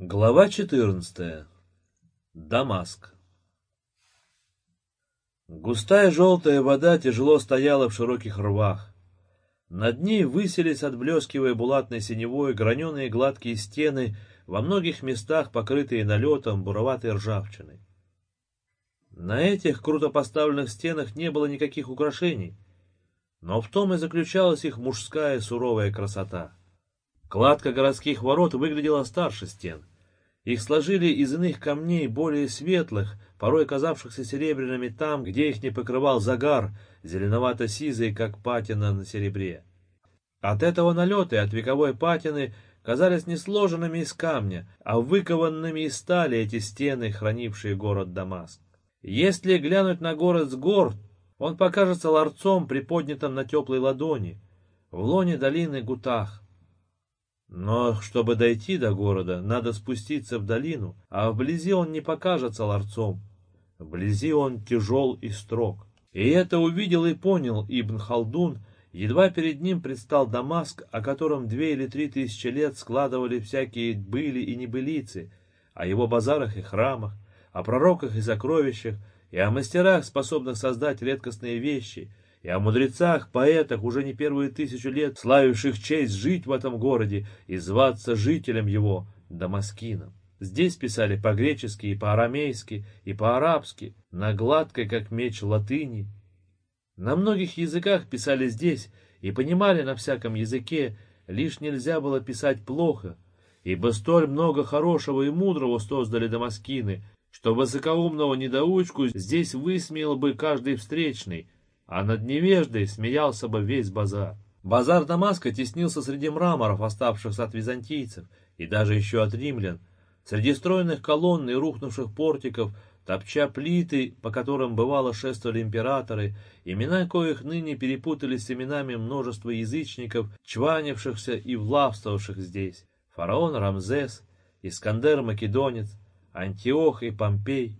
Глава 14. Дамаск. Густая желтая вода тяжело стояла в широких рвах. Над ней высились, отблескивая булатной синевой, граненые гладкие стены, во многих местах покрытые налетом буроватой ржавчиной. На этих круто поставленных стенах не было никаких украшений, но в том и заключалась их мужская суровая красота. Кладка городских ворот выглядела старше стен. Их сложили из иных камней, более светлых, порой казавшихся серебряными там, где их не покрывал загар, зеленовато-сизый, как патина на серебре. От этого налета и от вековой патины казались не сложенными из камня, а выкованными из стали эти стены, хранившие город Дамаск. Если глянуть на город с гор, он покажется ларцом, приподнятым на теплой ладони, в лоне долины Гутах. Но чтобы дойти до города, надо спуститься в долину, а вблизи он не покажется ларцом. Вблизи он тяжел и строг. И это увидел и понял Ибн Халдун, едва перед ним предстал Дамаск, о котором две или три тысячи лет складывали всякие были и небылицы, о его базарах и храмах, о пророках и сокровищах, и о мастерах, способных создать редкостные вещи, и о мудрецах, поэтах, уже не первую тысячу лет славивших честь жить в этом городе и зваться жителем его, Дамаскином. Здесь писали по-гречески и по-арамейски, и по-арабски, на гладкой, как меч, латыни. На многих языках писали здесь и понимали на всяком языке, лишь нельзя было писать плохо, ибо столь много хорошего и мудрого создали дамаскины, что высокоумного недоучку здесь высмеял бы каждый встречный, а над невеждой смеялся бы весь базар. Базар Дамаска теснился среди мраморов, оставшихся от византийцев, и даже еще от римлян, среди стройных колонн и рухнувших портиков, топча плиты, по которым бывало шествовали императоры, имена коих ныне перепутались с именами множества язычников, чванившихся и влавствовавших здесь. Фараон Рамзес, Искандер Македонец, Антиох и Помпей.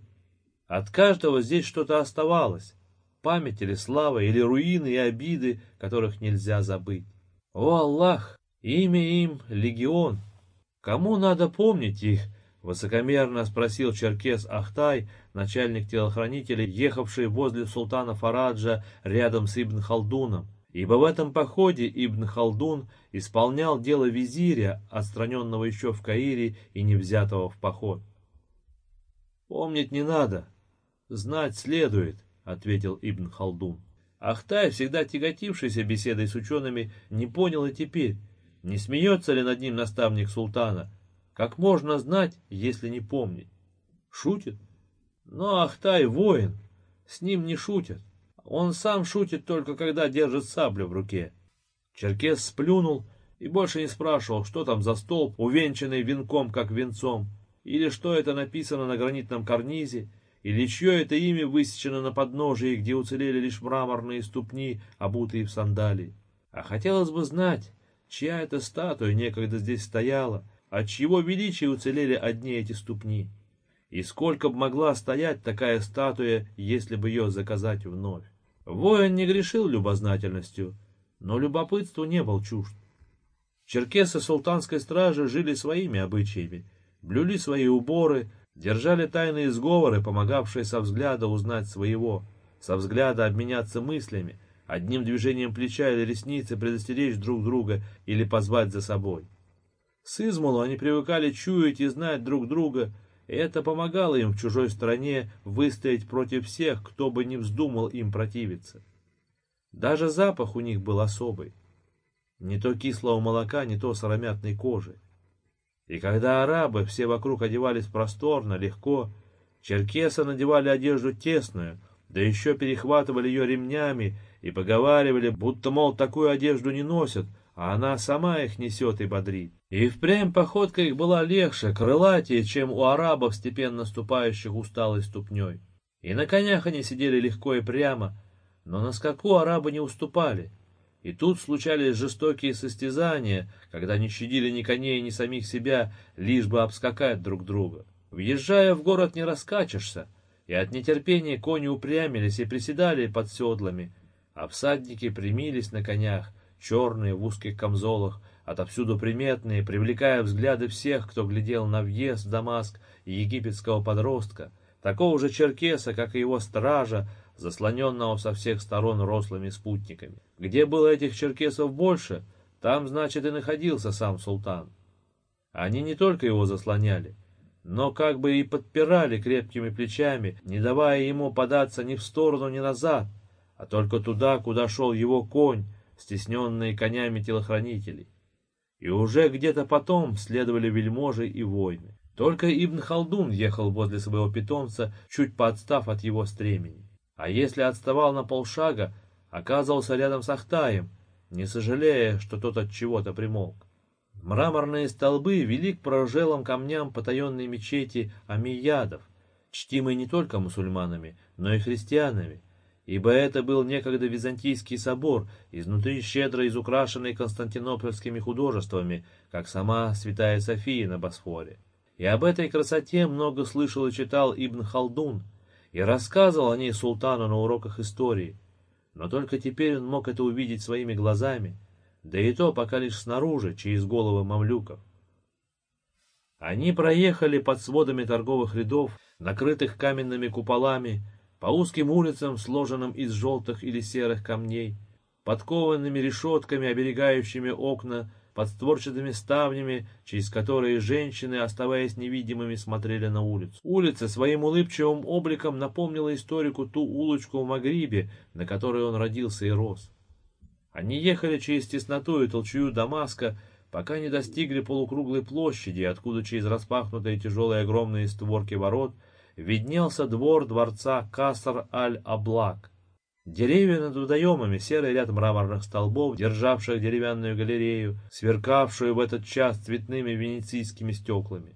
От каждого здесь что-то оставалось, память или слава, или руины и обиды, которых нельзя забыть. О Аллах, имя им — легион. Кому надо помнить их? Высокомерно спросил черкес Ахтай, начальник телохранителей, ехавший возле султана Фараджа рядом с Ибн Халдуном. Ибо в этом походе Ибн Халдун исполнял дело визиря, отстраненного еще в Каире и не взятого в поход. Помнить не надо, знать следует, ответил Ибн Халдун. Ахтай, всегда тяготившийся беседой с учеными, не понял и теперь, не смеется ли над ним наставник султана. Как можно знать, если не помнить? Шутит? Но Ахтай воин, с ним не шутят. Он сам шутит только когда держит саблю в руке. Черкес сплюнул и больше не спрашивал, что там за столб, увенчанный венком, как венцом, или что это написано на гранитном карнизе, или чье это имя высечено на подножии, где уцелели лишь мраморные ступни, обутые в сандалии. А хотелось бы знать, чья эта статуя некогда здесь стояла, от чьего величия уцелели одни эти ступни. И сколько бы могла стоять такая статуя, если бы ее заказать вновь. Воин не грешил любознательностью, но любопытству не был чужд. Черкесы султанской стражи жили своими обычаями, блюли свои уборы, Держали тайные сговоры, помогавшие со взгляда узнать своего, со взгляда обменяться мыслями, одним движением плеча или ресницы предостеречь друг друга или позвать за собой. С измолу они привыкали чуять и знать друг друга, и это помогало им в чужой стране выстоять против всех, кто бы не вздумал им противиться. Даже запах у них был особый. Не то кислого молока, не то сыромятной кожи. И когда арабы все вокруг одевались просторно, легко, черкесы надевали одежду тесную, да еще перехватывали ее ремнями и поговаривали, будто, мол, такую одежду не носят, а она сама их несет и бодрит. И впрямь походка их была легче, крылатее, чем у арабов, степенно ступающих усталой ступней. И на конях они сидели легко и прямо, но на скаку арабы не уступали. И тут случались жестокие состязания, когда не щадили ни коней, ни самих себя, лишь бы обскакать друг друга. Въезжая в город не раскачешься, и от нетерпения кони упрямились и приседали под седлами, а всадники примились на конях, черные в узких камзолах, отовсюду приметные, привлекая взгляды всех, кто глядел на въезд в Дамаск египетского подростка, такого же черкеса, как и его стража, заслоненного со всех сторон рослыми спутниками. Где было этих черкесов больше, там, значит, и находился сам султан. Они не только его заслоняли, но как бы и подпирали крепкими плечами, не давая ему податься ни в сторону, ни назад, а только туда, куда шел его конь, стесненные конями телохранителей. И уже где-то потом следовали вельможи и воины. Только Ибн Халдун ехал возле своего питомца, чуть поотстав от его стремени. А если отставал на полшага, оказывался рядом с Ахтаем, не сожалея, что тот от чего-то примолк. Мраморные столбы вели к прожелым камням потаенной мечети Амиядов, чтимой не только мусульманами, но и христианами, ибо это был некогда византийский собор, изнутри щедро изукрашенный константинопольскими художествами, как сама Святая София на Босфоре. И об этой красоте много слышал и читал Ибн Халдун, и рассказывал о ней султану на уроках истории. Но только теперь он мог это увидеть своими глазами, да и то пока лишь снаружи, через головы мамлюков. Они проехали под сводами торговых рядов, накрытых каменными куполами, по узким улицам, сложенным из желтых или серых камней, подкованными решетками, оберегающими окна, под створчатыми ставнями, через которые женщины, оставаясь невидимыми, смотрели на улицу. Улица своим улыбчивым обликом напомнила историку ту улочку в Магрибе, на которой он родился и рос. Они ехали через тесноту и толчую Дамаска, пока не достигли полукруглой площади, откуда через распахнутые тяжелые огромные створки ворот – виднелся двор дворца Касар-аль-Аблак. Деревья над водоемами, серый ряд мраморных столбов, державших деревянную галерею, сверкавшую в этот час цветными венецийскими стеклами.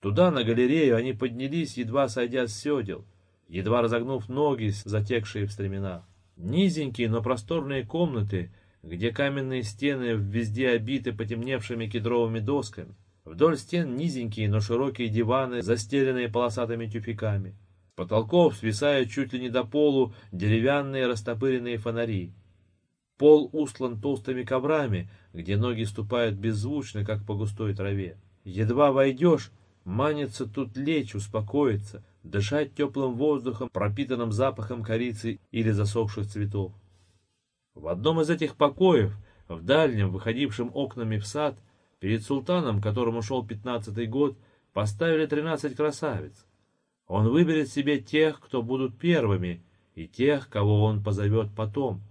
Туда, на галерею, они поднялись, едва сойдя с седел, едва разогнув ноги, затекшие в стременах. Низенькие, но просторные комнаты, где каменные стены везде обиты потемневшими кедровыми досками, Вдоль стен низенькие, но широкие диваны, застеленные полосатыми тюфяками. Потолков свисают чуть ли не до полу деревянные растопыренные фонари. Пол устлан толстыми коврами, где ноги ступают беззвучно, как по густой траве. Едва войдешь, манится тут лечь, успокоиться, дышать теплым воздухом, пропитанным запахом корицы или засохших цветов. В одном из этих покоев, в дальнем, выходившем окнами в сад, Перед султаном, которому шел пятнадцатый год, поставили тринадцать красавиц. Он выберет себе тех, кто будут первыми, и тех, кого он позовет потом,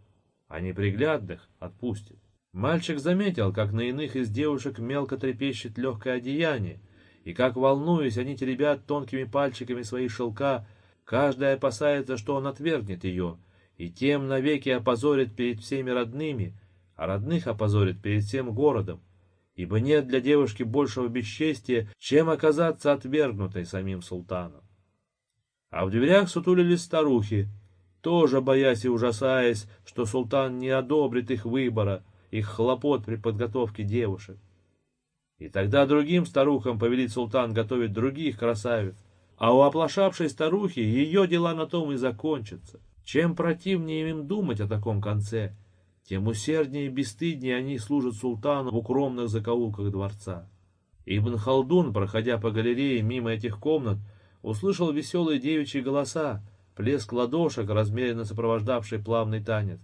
а неприглядных отпустит. Мальчик заметил, как на иных из девушек мелко трепещет легкое одеяние, и как, волнуясь, они теребят тонкими пальчиками свои шелка, каждая опасается, что он отвергнет ее, и тем навеки опозорит перед всеми родными, а родных опозорит перед всем городом ибо нет для девушки большего бесчестия, чем оказаться отвергнутой самим султаном. А в дверях сутулились старухи, тоже боясь и ужасаясь, что султан не одобрит их выбора, их хлопот при подготовке девушек. И тогда другим старухам повелит султан готовить других красавиц, а у оплошавшей старухи ее дела на том и закончатся. Чем противнее им думать о таком конце, тем усерднее и бесстыднее они служат султану в укромных закоулках дворца. Ибн Халдун, проходя по галерее мимо этих комнат, услышал веселые девичьи голоса, плеск ладошек, размеренно сопровождавший плавный танец,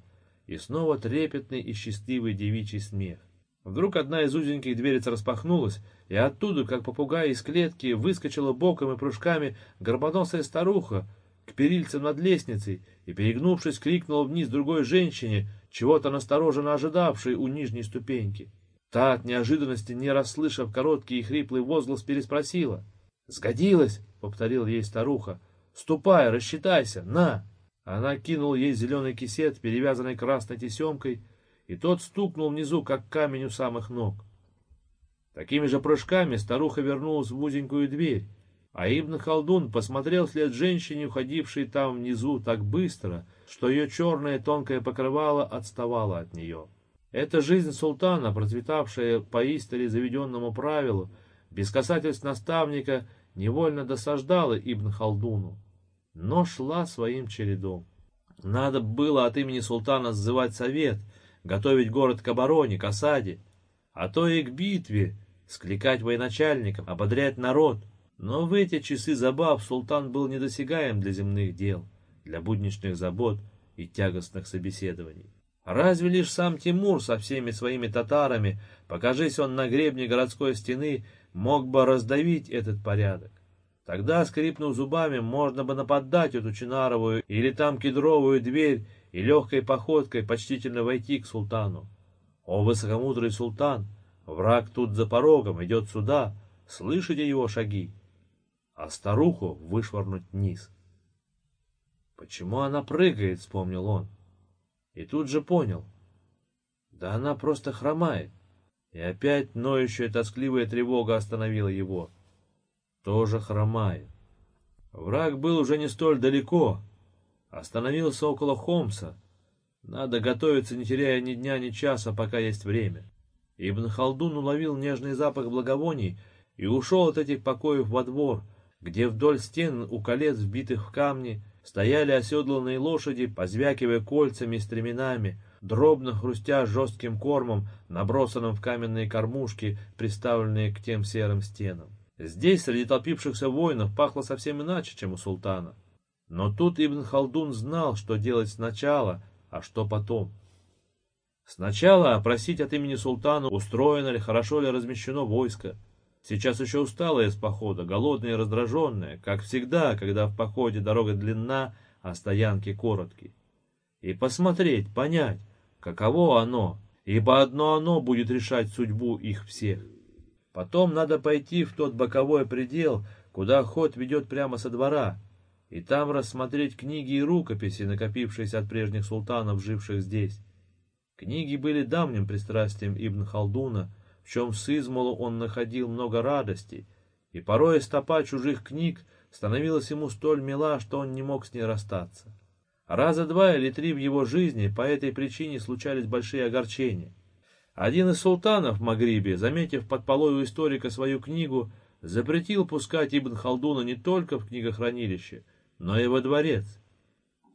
и снова трепетный и счастливый девичий смех. Вдруг одна из узеньких дверец распахнулась, и оттуда, как попугай из клетки, выскочила боком и прыжками горбоносая старуха к перильцам над лестницей и, перегнувшись, крикнула вниз другой женщине, чего-то настороженно ожидавшей у нижней ступеньки. Та от неожиданности, не расслышав короткий и хриплый возглас, переспросила. «Сгодилось!» — повторил ей старуха. «Ступай, рассчитайся, на!» Она кинула ей зеленый кисет, перевязанный красной тесемкой, и тот стукнул внизу, как камень у самых ног. Такими же прыжками старуха вернулась в узенькую дверь, а Ибн Халдун посмотрел вслед женщине, уходившей там внизу так быстро, что ее черное тонкое покрывало отставало от нее. Эта жизнь султана, процветавшая по истори заведенному правилу, без касательств наставника, невольно досаждала Ибн Халдуну, но шла своим чередом. Надо было от имени султана сзывать совет, готовить город к обороне, к осаде, а то и к битве, скликать военачальников, ободрять народ. Но в эти часы забав султан был недосягаем для земных дел, для будничных забот и тягостных собеседований. Разве лишь сам Тимур со всеми своими татарами, покажись он на гребне городской стены, мог бы раздавить этот порядок. Тогда, скрипнув зубами, можно бы нападать эту чинаровую или там кедровую дверь и легкой походкой почтительно войти к султану. О, высокомудрый султан, враг тут за порогом, идет сюда, слышите его шаги? А старуху вышвырнуть вниз. Почему она прыгает, вспомнил он. И тут же понял. Да она просто хромает. И опять ноющая тоскливая тревога остановила его тоже хромает. Враг был уже не столь далеко. Остановился около Хомса. Надо готовиться, не теряя ни дня, ни часа, пока есть время. Ибн Халдун уловил нежный запах благовоний и ушел от этих покоев во двор, где вдоль стен у колец, вбитых в камни, стояли оседланные лошади, позвякивая кольцами и стременами, дробно хрустя жестким кормом, набросанным в каменные кормушки, приставленные к тем серым стенам. Здесь, среди толпившихся воинов, пахло совсем иначе, чем у султана. Но тут Ибн Халдун знал, что делать сначала, а что потом. Сначала опросить от имени султана, устроено ли, хорошо ли размещено войско. Сейчас еще усталое с похода, голодное и раздраженное, как всегда, когда в походе дорога длинна, а стоянки короткие. И посмотреть, понять, каково оно, ибо одно оно будет решать судьбу их всех. Потом надо пойти в тот боковой предел, куда ход ведет прямо со двора, и там рассмотреть книги и рукописи, накопившиеся от прежних султанов, живших здесь. Книги были давним пристрастием Ибн Халдуна, в чем с измолу он находил много радостей, и порой стопа чужих книг становилась ему столь мила, что он не мог с ней расстаться. Раза два или три в его жизни по этой причине случались большие огорчения. Один из султанов в Магрибе, заметив под полой у историка свою книгу, запретил пускать Ибн Халдуна не только в книгохранилище, но и во дворец.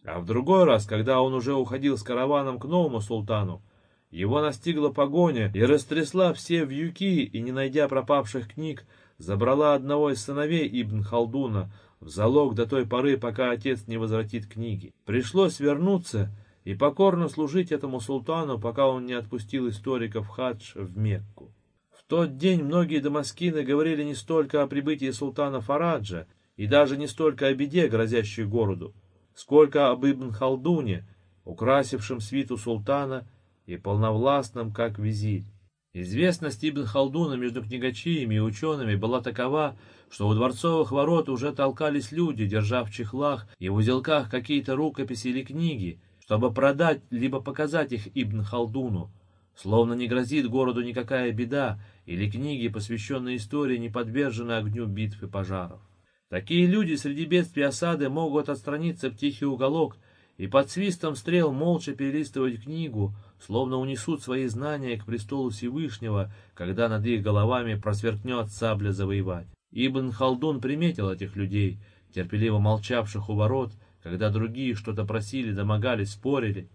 А в другой раз, когда он уже уходил с караваном к новому султану, его настигла погоня и растрясла все вьюки, и, не найдя пропавших книг, забрала одного из сыновей Ибн Халдуна в залог до той поры, пока отец не возвратит книги. Пришлось вернуться и покорно служить этому султану, пока он не отпустил историков хадж в Мекку. В тот день многие дамаскины говорили не столько о прибытии султана Фараджа и даже не столько о беде, грозящей городу, сколько об Ибн Халдуне, украсившем свиту султана и полновластном, как визирь. Известность Ибн Халдуна между книгачиями и учеными была такова, что у дворцовых ворот уже толкались люди, держа в чехлах и в узелках какие-то рукописи или книги, чтобы продать либо показать их Ибн Халдуну, словно не грозит городу никакая беда, или книги, посвященные истории, не подвержены огню битв и пожаров. Такие люди среди бедствий осады могут отстраниться в тихий уголок и под свистом стрел молча перелистывать книгу, словно унесут свои знания к престолу Всевышнего, когда над их головами просверкнет сабля завоевать. Ибн Халдун приметил этих людей, терпеливо молчавших у ворот, когда другие что-то просили, домогались, спорили,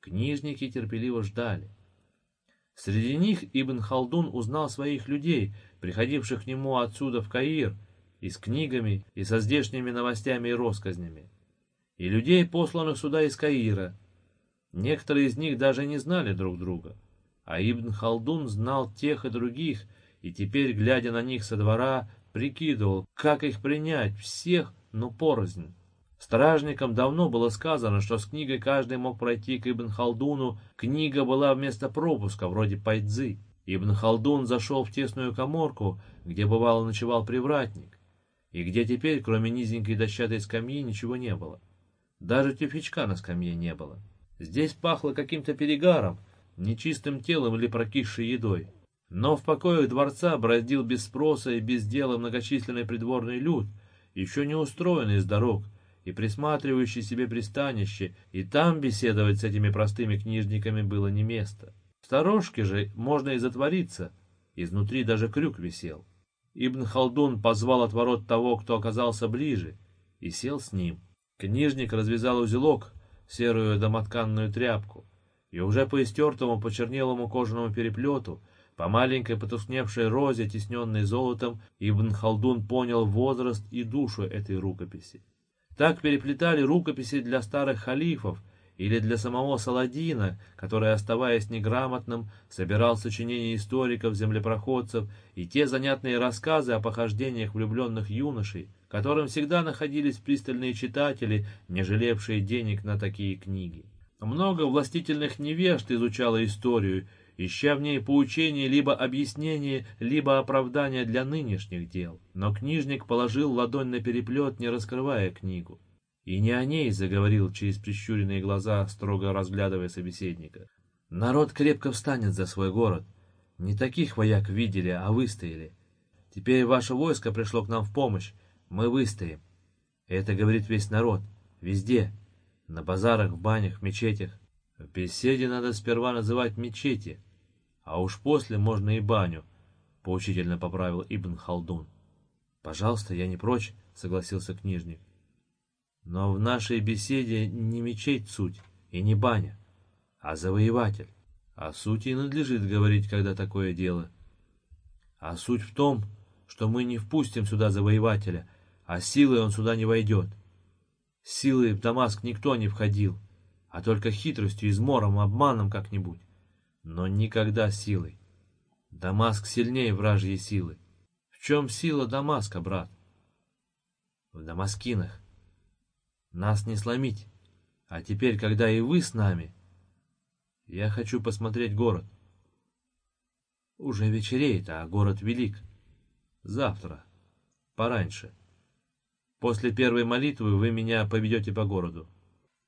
книжники терпеливо ждали. Среди них Ибн Халдун узнал своих людей, приходивших к нему отсюда в Каир, и с книгами, и со здешними новостями и россказнями, и людей, посланных сюда из Каира. Некоторые из них даже не знали друг друга, а Ибн Халдун знал тех и других, и теперь, глядя на них со двора, прикидывал, как их принять, всех, но порознь. Стражникам давно было сказано, что с книгой каждый мог пройти к Ибн Халдуну. Книга была вместо пропуска, вроде пайдзы. Ибн Халдун зашел в тесную коморку, где бывало ночевал привратник, и где теперь, кроме низенькой дощатой скамьи, ничего не было. Даже тюфячка на скамье не было. Здесь пахло каким-то перегаром, нечистым телом или прокисшей едой. Но в покоях дворца браздил без спроса и без дела многочисленный придворный люд, еще не устроенный из дорог, и присматривающий себе пристанище, и там беседовать с этими простыми книжниками было не место. В сторожке же можно и затвориться, изнутри даже крюк висел. Ибн Халдун позвал от ворот того, кто оказался ближе, и сел с ним. Книжник развязал узелок, серую домотканную тряпку, и уже по истертому почернелому кожаному переплету, По маленькой потускневшей розе, тесненной золотом, Ибн Халдун понял возраст и душу этой рукописи. Так переплетали рукописи для старых халифов или для самого Саладина, который, оставаясь неграмотным, собирал сочинения историков, землепроходцев и те занятные рассказы о похождениях влюбленных юношей, которым всегда находились пристальные читатели, не жалевшие денег на такие книги. Много властительных невежд изучало историю, ища в ней поучение либо объяснение, либо оправдание для нынешних дел. Но книжник положил ладонь на переплет, не раскрывая книгу. И не о ней заговорил через прищуренные глаза, строго разглядывая собеседника. Народ крепко встанет за свой город. Не таких вояк видели, а выстояли. Теперь ваше войско пришло к нам в помощь. Мы выстоим. Это говорит весь народ. Везде. На базарах, в банях, в мечетях. В беседе надо сперва называть мечети, а уж после можно и баню, — поучительно поправил Ибн Халдун. — Пожалуйста, я не прочь, — согласился книжник. Но в нашей беседе не мечеть суть и не баня, а завоеватель. О сути и надлежит говорить, когда такое дело. А суть в том, что мы не впустим сюда завоевателя, а силой он сюда не войдет. Силой в Дамаск никто не входил, а только хитростью, измором, обманом как-нибудь. Но никогда силой. Дамаск сильнее вражьей силы. В чем сила Дамаска, брат? В Дамаскинах. Нас не сломить. А теперь, когда и вы с нами, я хочу посмотреть город. Уже вечереет, а город велик. Завтра. Пораньше. После первой молитвы вы меня поведете по городу.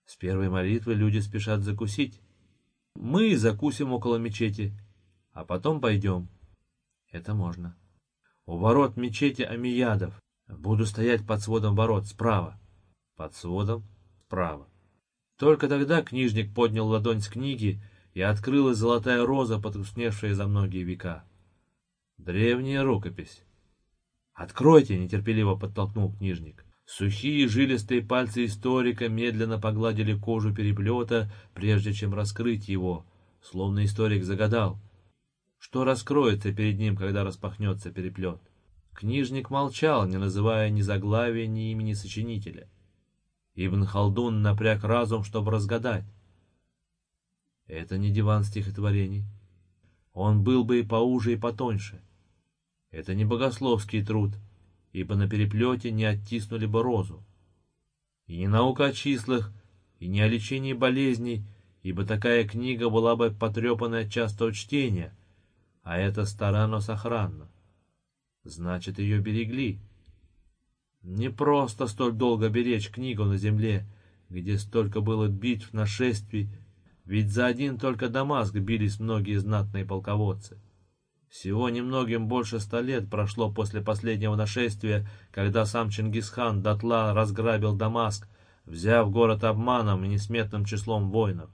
С первой молитвы люди спешат закусить. Мы закусим около мечети, а потом пойдем. Это можно. У ворот мечети Амиядов. Буду стоять под сводом ворот, справа. Под сводом, справа. Только тогда книжник поднял ладонь с книги, и открылась золотая роза, потускневшая за многие века. Древняя рукопись. «Откройте!» — нетерпеливо подтолкнул книжник. Сухие жилистые пальцы историка медленно погладили кожу переплета, прежде чем раскрыть его, словно историк загадал. Что раскроется перед ним, когда распахнется переплет? Книжник молчал, не называя ни заглавия, ни имени сочинителя. Ибн Халдун напряг разум, чтобы разгадать. Это не диван стихотворений. Он был бы и поуже, и потоньше. Это не богословский труд, ибо на переплете не оттиснули бы розу. И не наука о числах, и не о лечении болезней, ибо такая книга была бы потрепана от частого чтения, а это стара, но сохранна. Значит, ее берегли. Не просто столь долго беречь книгу на земле, где столько было битв, нашествий, ведь за один только Дамаск бились многие знатные полководцы. Всего немногим больше ста лет прошло после последнего нашествия, когда сам Чингисхан дотла разграбил Дамаск, взяв город обманом и несметным числом воинов.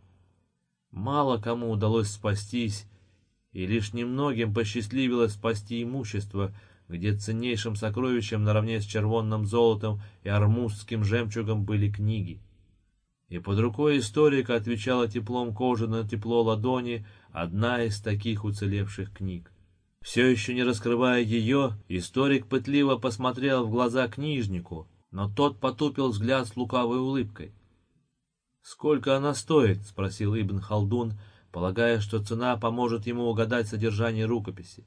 Мало кому удалось спастись, и лишь немногим посчастливилось спасти имущество, где ценнейшим сокровищем наравне с червонным золотом и армузским жемчугом были книги. И под рукой историка отвечала теплом кожи на тепло ладони одна из таких уцелевших книг. Все еще не раскрывая ее, историк пытливо посмотрел в глаза книжнику, но тот потупил взгляд с лукавой улыбкой. «Сколько она стоит?» — спросил Ибн Халдун, полагая, что цена поможет ему угадать содержание рукописи.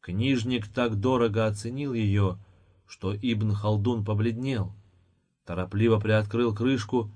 Книжник так дорого оценил ее, что Ибн Халдун побледнел, торопливо приоткрыл крышку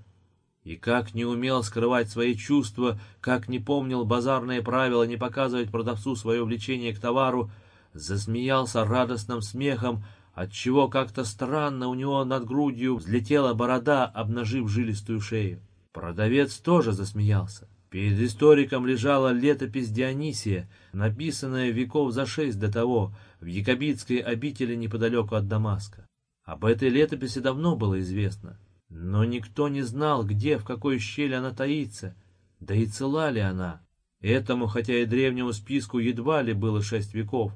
и как не умел скрывать свои чувства, как не помнил базарные правила не показывать продавцу свое влечение к товару, засмеялся радостным смехом, отчего как-то странно у него над грудью взлетела борода, обнажив жилистую шею. Продавец тоже засмеялся. Перед историком лежала летопись Дионисия, написанная веков за шесть до того, в якобитской обители неподалеку от Дамаска. Об этой летописи давно было известно. Но никто не знал, где, в какой щели она таится, да и цела ли она. Этому, хотя и древнему списку едва ли было шесть веков,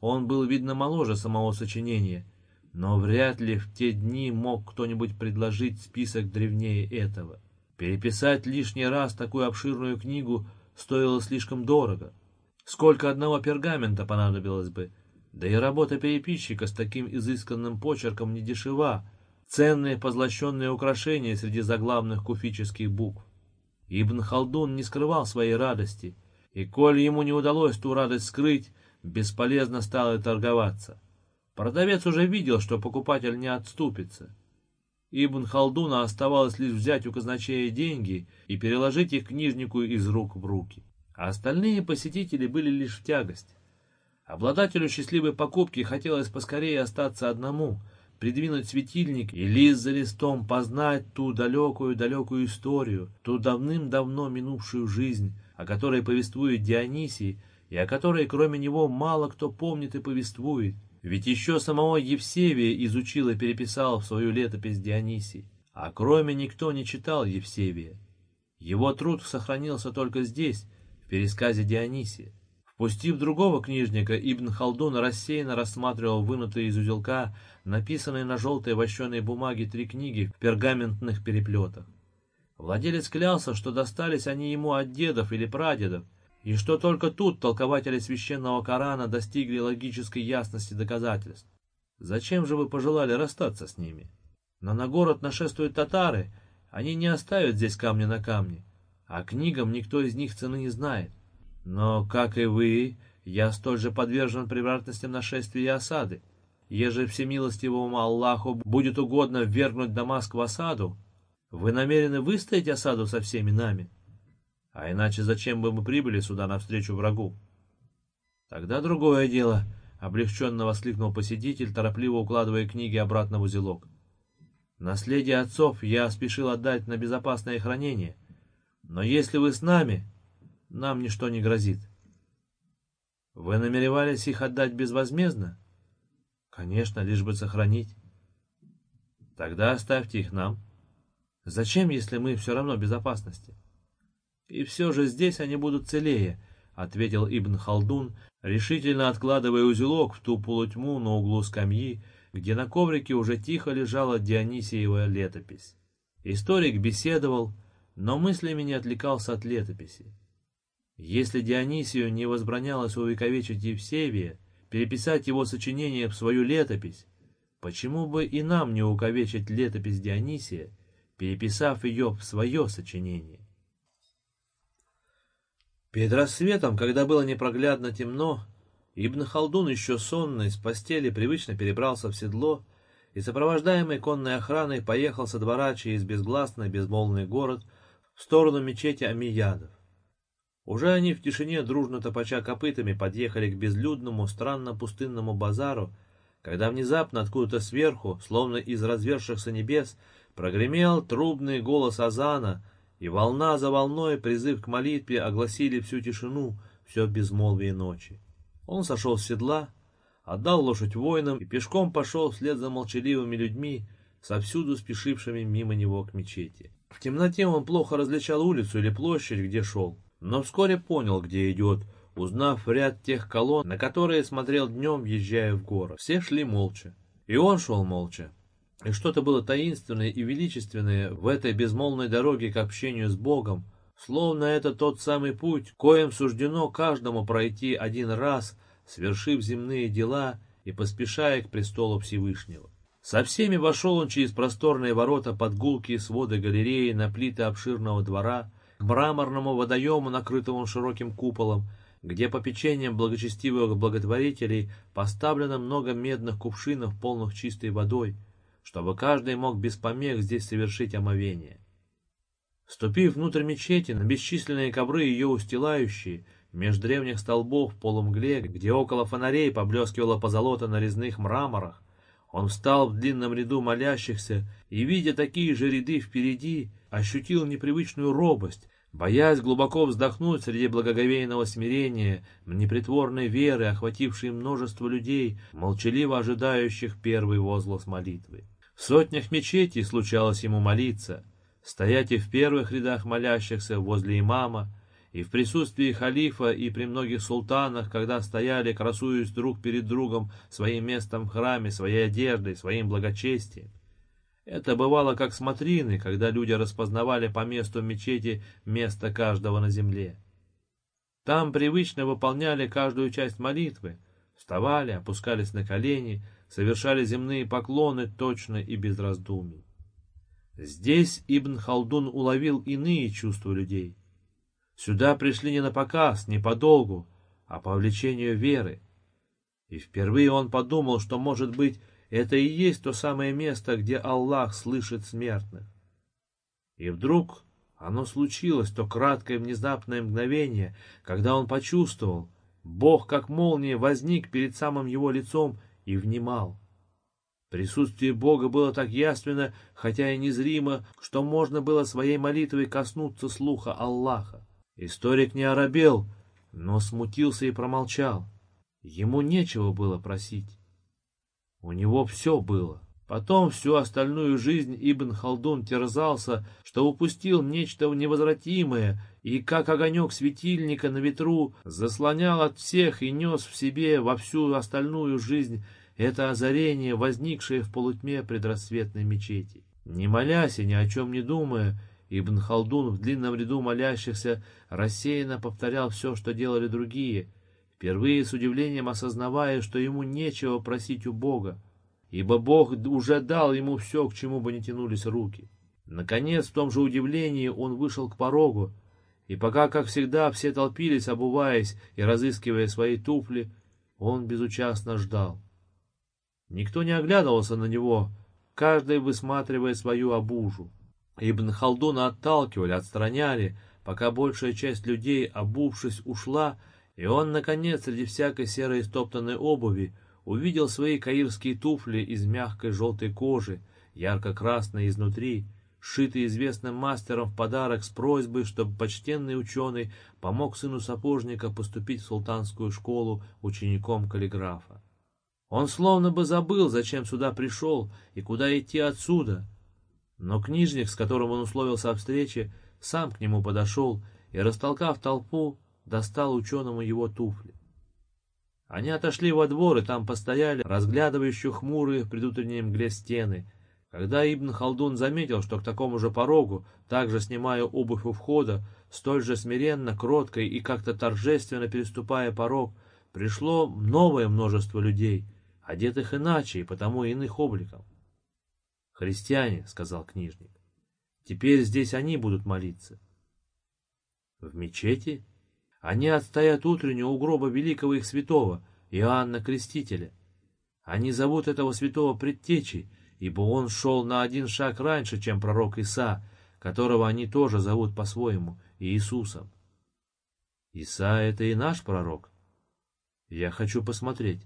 он был, видно, моложе самого сочинения, но вряд ли в те дни мог кто-нибудь предложить список древнее этого. Переписать лишний раз такую обширную книгу стоило слишком дорого. Сколько одного пергамента понадобилось бы? Да и работа переписчика с таким изысканным почерком не дешева. Ценные позлощенные украшения среди заглавных куфических букв. Ибн Халдун не скрывал своей радости, и коль ему не удалось ту радость скрыть, бесполезно стало торговаться. Продавец уже видел, что покупатель не отступится. Ибн Халдуна оставалось лишь взять у казначея деньги и переложить их книжнику из рук в руки. А остальные посетители были лишь в тягость. Обладателю счастливой покупки хотелось поскорее остаться одному, придвинуть светильник и лист за листом познать ту далекую-далекую историю, ту давным-давно минувшую жизнь, о которой повествует Дионисий, и о которой кроме него мало кто помнит и повествует, ведь еще самого Евсевия изучил и переписал в свою летопись Дионисий, а кроме никто не читал Евсевия. Его труд сохранился только здесь, в пересказе Дионисия. Впустив другого книжника, Ибн Халдун рассеянно рассматривал вынутые из узелка, написанные на желтой вощеной бумаге три книги в пергаментных переплетах. Владелец клялся, что достались они ему от дедов или прадедов, и что только тут толкователи священного Корана достигли логической ясности доказательств. Зачем же вы пожелали расстаться с ними? Но на город нашествуют татары, они не оставят здесь камня на камне, а книгам никто из них цены не знает. Но, как и вы, я столь же подвержен превратностям нашествия и осады. Еже всемилостивому Аллаху будет угодно ввергнуть Дамаск в осаду, вы намерены выстоять осаду со всеми нами?» А иначе зачем бы мы прибыли сюда навстречу врагу? Тогда другое дело, — облегченно воскликнул посетитель, торопливо укладывая книги обратно в узелок. Наследие отцов я спешил отдать на безопасное хранение, но если вы с нами, нам ничто не грозит. Вы намеревались их отдать безвозмездно? Конечно, лишь бы сохранить. Тогда оставьте их нам. Зачем, если мы все равно в безопасности? — и все же здесь они будут целее, — ответил Ибн Халдун, решительно откладывая узелок в ту полутьму на углу скамьи, где на коврике уже тихо лежала Дионисиева летопись. Историк беседовал, но мыслями не отвлекался от летописи. Если Дионисию не возбранялось увековечить Евсевия, переписать его сочинение в свою летопись, почему бы и нам не увековечить летопись Дионисия, переписав ее в свое сочинение? Перед рассветом, когда было непроглядно темно, Ибн Халдун, еще сонный, с постели привычно перебрался в седло и, сопровождаемый конной охраной, поехал со двора через безгласный, безмолвный город в сторону мечети Амиядов. Уже они в тишине, дружно топача копытами, подъехали к безлюдному, странно пустынному базару, когда внезапно откуда-то сверху, словно из развершихся небес, прогремел трубный голос Азана — и волна за волной призыв к молитве огласили всю тишину, все безмолвие ночи. Он сошел с седла, отдал лошадь воинам и пешком пошел вслед за молчаливыми людьми, совсюду спешившими мимо него к мечети. В темноте он плохо различал улицу или площадь, где шел, но вскоре понял, где идет, узнав ряд тех колонн, на которые смотрел днем, въезжая в город. Все шли молча. И он шел молча, и что-то было таинственное и величественное в этой безмолвной дороге к общению с Богом, словно это тот самый путь, коим суждено каждому пройти один раз, свершив земные дела и поспешая к престолу Всевышнего. Со всеми вошел он через просторные ворота под гулкие своды галереи на плиты обширного двора, мраморному водоему, накрытому широким куполом, где по печеньям благочестивых благотворителей поставлено много медных кувшинов, полных чистой водой, чтобы каждый мог без помех здесь совершить омовение. Ступив внутрь мечети, на бесчисленные ковры ее устилающие, меж древних столбов в полумгле, где около фонарей поблескивала позолота на резных мраморах, он встал в длинном ряду молящихся и, видя такие же ряды впереди, ощутил непривычную робость, боясь глубоко вздохнуть среди благоговейного смирения, непритворной веры, охватившей множество людей, молчаливо ожидающих первый возглас молитвы. В сотнях мечетей случалось ему молиться, стоять и в первых рядах молящихся возле имама, и в присутствии халифа, и при многих султанах, когда стояли, красуясь друг перед другом своим местом в храме, своей одеждой, своим благочестием. Это бывало как смотрины, когда люди распознавали по месту мечети место каждого на земле. Там привычно выполняли каждую часть молитвы, вставали, опускались на колени, совершали земные поклоны точно и без раздумий. Здесь Ибн Халдун уловил иные чувства людей. Сюда пришли не на показ, не подолгу, а по влечению веры. И впервые он подумал, что, может быть, это и есть то самое место, где Аллах слышит смертных. И вдруг оно случилось, то краткое внезапное мгновение, когда он почувствовал, Бог как молния возник перед самым его лицом и внимал. Присутствие Бога было так яственно, хотя и незримо, что можно было своей молитвой коснуться слуха Аллаха. Историк не оробел, но смутился и промолчал. Ему нечего было просить. У него все было. Потом всю остальную жизнь Ибн Халдун терзался, что упустил нечто невозвратимое, и, как огонек светильника на ветру, заслонял от всех и нес в себе во всю остальную жизнь это озарение, возникшее в полутьме предрассветной мечети. Не молясь и ни о чем не думая, Ибн Халдун в длинном ряду молящихся рассеянно повторял все, что делали другие, впервые с удивлением осознавая, что ему нечего просить у Бога, ибо Бог уже дал ему все, к чему бы не тянулись руки. Наконец, в том же удивлении он вышел к порогу, и пока, как всегда, все толпились, обуваясь и разыскивая свои туфли, он безучастно ждал. Никто не оглядывался на него, каждый высматривая свою обужу. Ибн Халдуна отталкивали, отстраняли, пока большая часть людей, обувшись, ушла, и он, наконец, среди всякой серой стоптанной обуви, увидел свои каирские туфли из мягкой желтой кожи, ярко-красной изнутри, сшитые известным мастером в подарок с просьбой, чтобы почтенный ученый помог сыну сапожника поступить в султанскую школу учеником каллиграфа. Он словно бы забыл, зачем сюда пришел и куда идти отсюда. Но книжник, с которым он условился о встрече, сам к нему подошел и, растолкав толпу, достал ученому его туфли. Они отошли во двор и там постояли, разглядывающие хмурые в предутренней мгле стены. Когда Ибн Халдун заметил, что к такому же порогу, также снимая обувь у входа, столь же смиренно, кротко и как-то торжественно переступая порог, пришло новое множество людей, одетых иначе и потому иных обликом. «Христиане», — сказал книжник, — «теперь здесь они будут молиться». «В мечети?» Они отстоят утреннюю у гроба великого их святого, Иоанна Крестителя. Они зовут этого святого предтечей, ибо он шел на один шаг раньше, чем пророк Иса, которого они тоже зовут по-своему Иисусом. Иса — это и наш пророк. Я хочу посмотреть.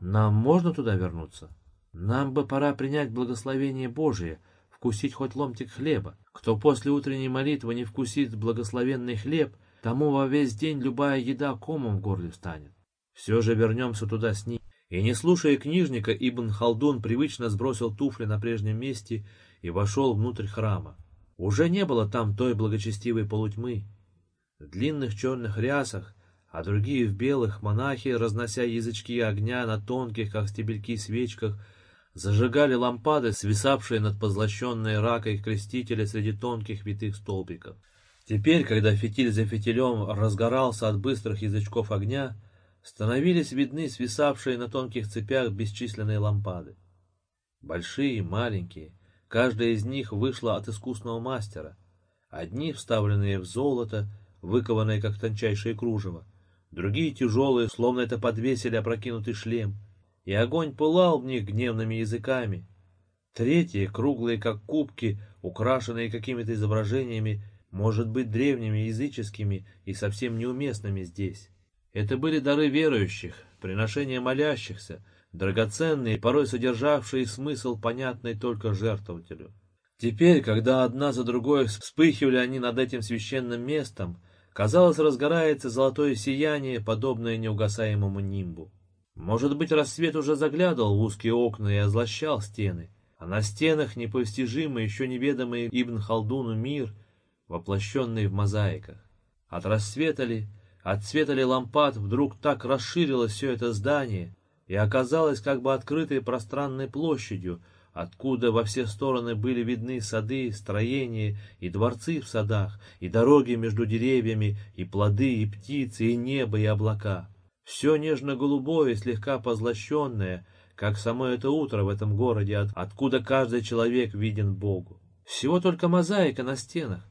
Нам можно туда вернуться? Нам бы пора принять благословение Божие, вкусить хоть ломтик хлеба. Кто после утренней молитвы не вкусит благословенный хлеб — Тому во весь день любая еда комом в горле встанет. Все же вернемся туда с ним. И не слушая книжника, Ибн Халдун привычно сбросил туфли на прежнем месте и вошел внутрь храма. Уже не было там той благочестивой полутьмы. В длинных черных рясах, а другие в белых, монахи, разнося язычки огня на тонких, как стебельки, свечках, зажигали лампады, свисавшие над позлощенной ракой крестителя среди тонких витых столбиков. Теперь, когда фитиль за фитилем разгорался от быстрых язычков огня, становились видны свисавшие на тонких цепях бесчисленные лампады. Большие, маленькие, каждая из них вышла от искусного мастера. Одни вставленные в золото, выкованные как тончайшее кружево, другие тяжелые, словно это подвесили опрокинутый шлем, и огонь пылал в них гневными языками. Третьи, круглые как кубки, украшенные какими-то изображениями, может быть древними, языческими и совсем неуместными здесь. Это были дары верующих, приношения молящихся, драгоценные, порой содержавшие смысл, понятный только жертвователю. Теперь, когда одна за другой вспыхивали они над этим священным местом, казалось, разгорается золотое сияние, подобное неугасаемому нимбу. Может быть, рассвет уже заглядывал в узкие окна и озлощал стены, а на стенах непостижимый, еще неведомый Ибн Халдуну мир — воплощенный в мозаиках. От рассвета ли, от света ли лампад вдруг так расширилось все это здание и оказалось как бы открытой пространной площадью, откуда во все стороны были видны сады, строения и дворцы в садах, и дороги между деревьями, и плоды, и птицы, и небо, и облака. Все нежно-голубое, слегка позлощенное, как само это утро в этом городе, откуда каждый человек виден Богу. Всего только мозаика на стенах,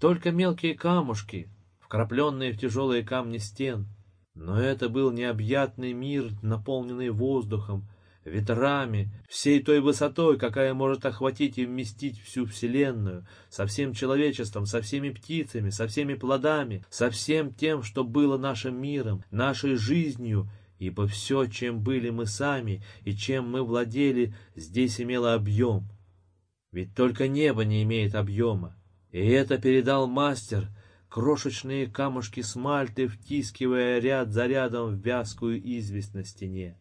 только мелкие камушки, вкрапленные в тяжелые камни стен. Но это был необъятный мир, наполненный воздухом, ветрами, всей той высотой, какая может охватить и вместить всю Вселенную, со всем человечеством, со всеми птицами, со всеми плодами, со всем тем, что было нашим миром, нашей жизнью, ибо все, чем были мы сами и чем мы владели, здесь имело объем. Ведь только небо не имеет объема. И это передал мастер, крошечные камушки смальты, втискивая ряд за рядом в вязкую известь на стене.